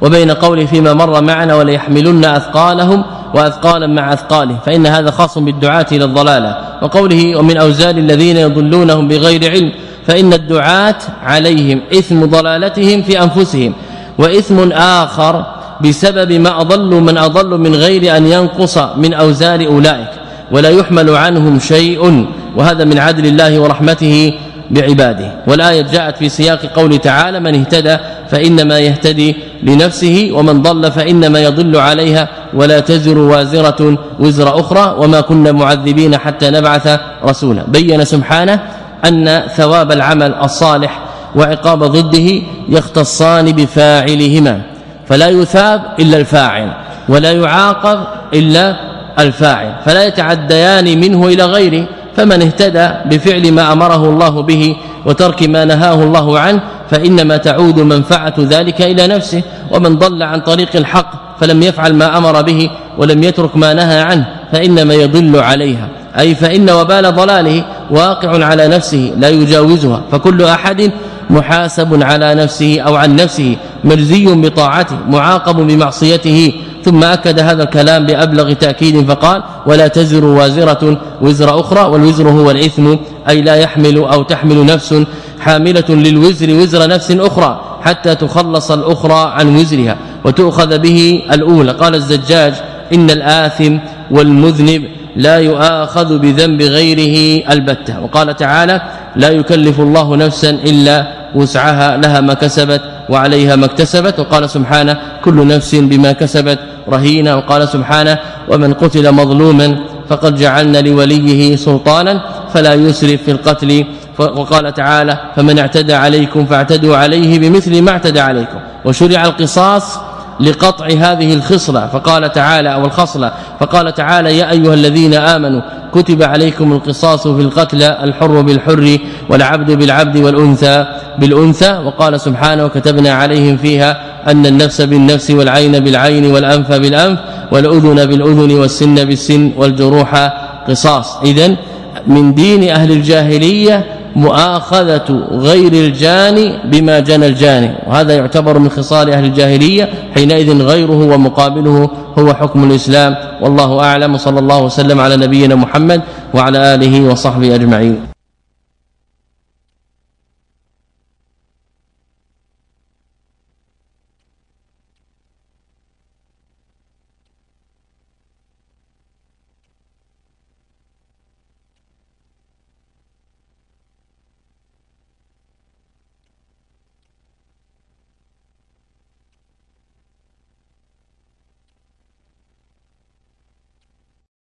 وبين قوله فيما مر معنا ولا يحملن أثقالهم وأثقالا مع أثقاله فإن هذا خاص بالدعاة إلى الضلالة. وقوله ومن اوزار الذين يضلونهم بغير علم فإن الدعاة عليهم إثم ضلالتهم في أنفسهم وإثم آخر بسبب ما أضلوا من أضل من غير أن ينقص من أوزار أولئك ولا يحمل عنهم شيء وهذا من عدل الله ورحمته بعباده. والآية جاءت في سياق قول تعالى من اهتدى فإنما يهتدي لنفسه ومن ضل فإنما يضل عليها ولا تزر وازرة وزر أخرى وما كنا معذبين حتى نبعث رسولا. بين سبحانه أن ثواب العمل الصالح وعقاب ضده يختصان بفاعلهما فلا يثاب إلا الفاعل ولا يعاقب إلا الفاعل فلا يتعديان منه إلى غيره فمن اهتدى بفعل ما أمره الله به وترك ما نهاه الله عنه فإنما تعود منفعة ذلك إلى نفسه ومن ضل عن طريق الحق فلم يفعل ما أمر به ولم يترك ما نهى عنه فإنما يضل عليها. أي فإن وبال ضلاله واقع على نفسه لا يجاوزها فكل أحد محاسب على نفسه أو عن نفسه مجزي بطاعته معاقب بمعصيته. ثم أكد هذا الكلام بأبلغ تأكيد فقال ولا تزر وازرة وزر أخرى والوزر هو الإثم أي لا يحمل أو تحمل نفس حاملة للوزر وزر نفس أخرى حتى تخلص الأخرى عن وزرها وتؤخذ به الأولى. قال الزجاج إن الآثم والمذنب لا يؤاخذ بذنب غيره البتة. وقال تعالى لا يكلف الله نفسا إلا وسعها لها ما كسبت وعليها ما اكتسبت. وقال سبحانه كل نفس بما كسبت رهينة. وقال سبحانه ومن قتل مظلوما فقد جعلنا لوليه سلطانا فلا يسرف في القتل. وقال تعالى فمن اعتدى عليكم فاعتدوا عليه بمثل ما اعتدى عليكم. وشرع القصاص لقطع هذه الخصلة. فقال تعالى أو الخصلة. فقال تعالى يا أيها الذين آمنوا كتب عليكم القصاص في القتلى الحر بالحر والعبد بالعبد والأنثى بالأنثى وقال سبحانه وكتبنا عليهم فيها أن النفس بالنفس والعين بالعين والأنف بالأنف والأذن بالأذن والسن بالسن والجروح قصاص. إذن من دين أهل الجاهلية مؤاخذة غير الجاني بما جنى الجاني وهذا يعتبر من خصال أهل الجاهلية حينئذ غيره ومقابله هو حكم الإسلام. والله أعلم. صلى الله وسلم على نبينا محمد وعلى آله وصحبه أجمعين.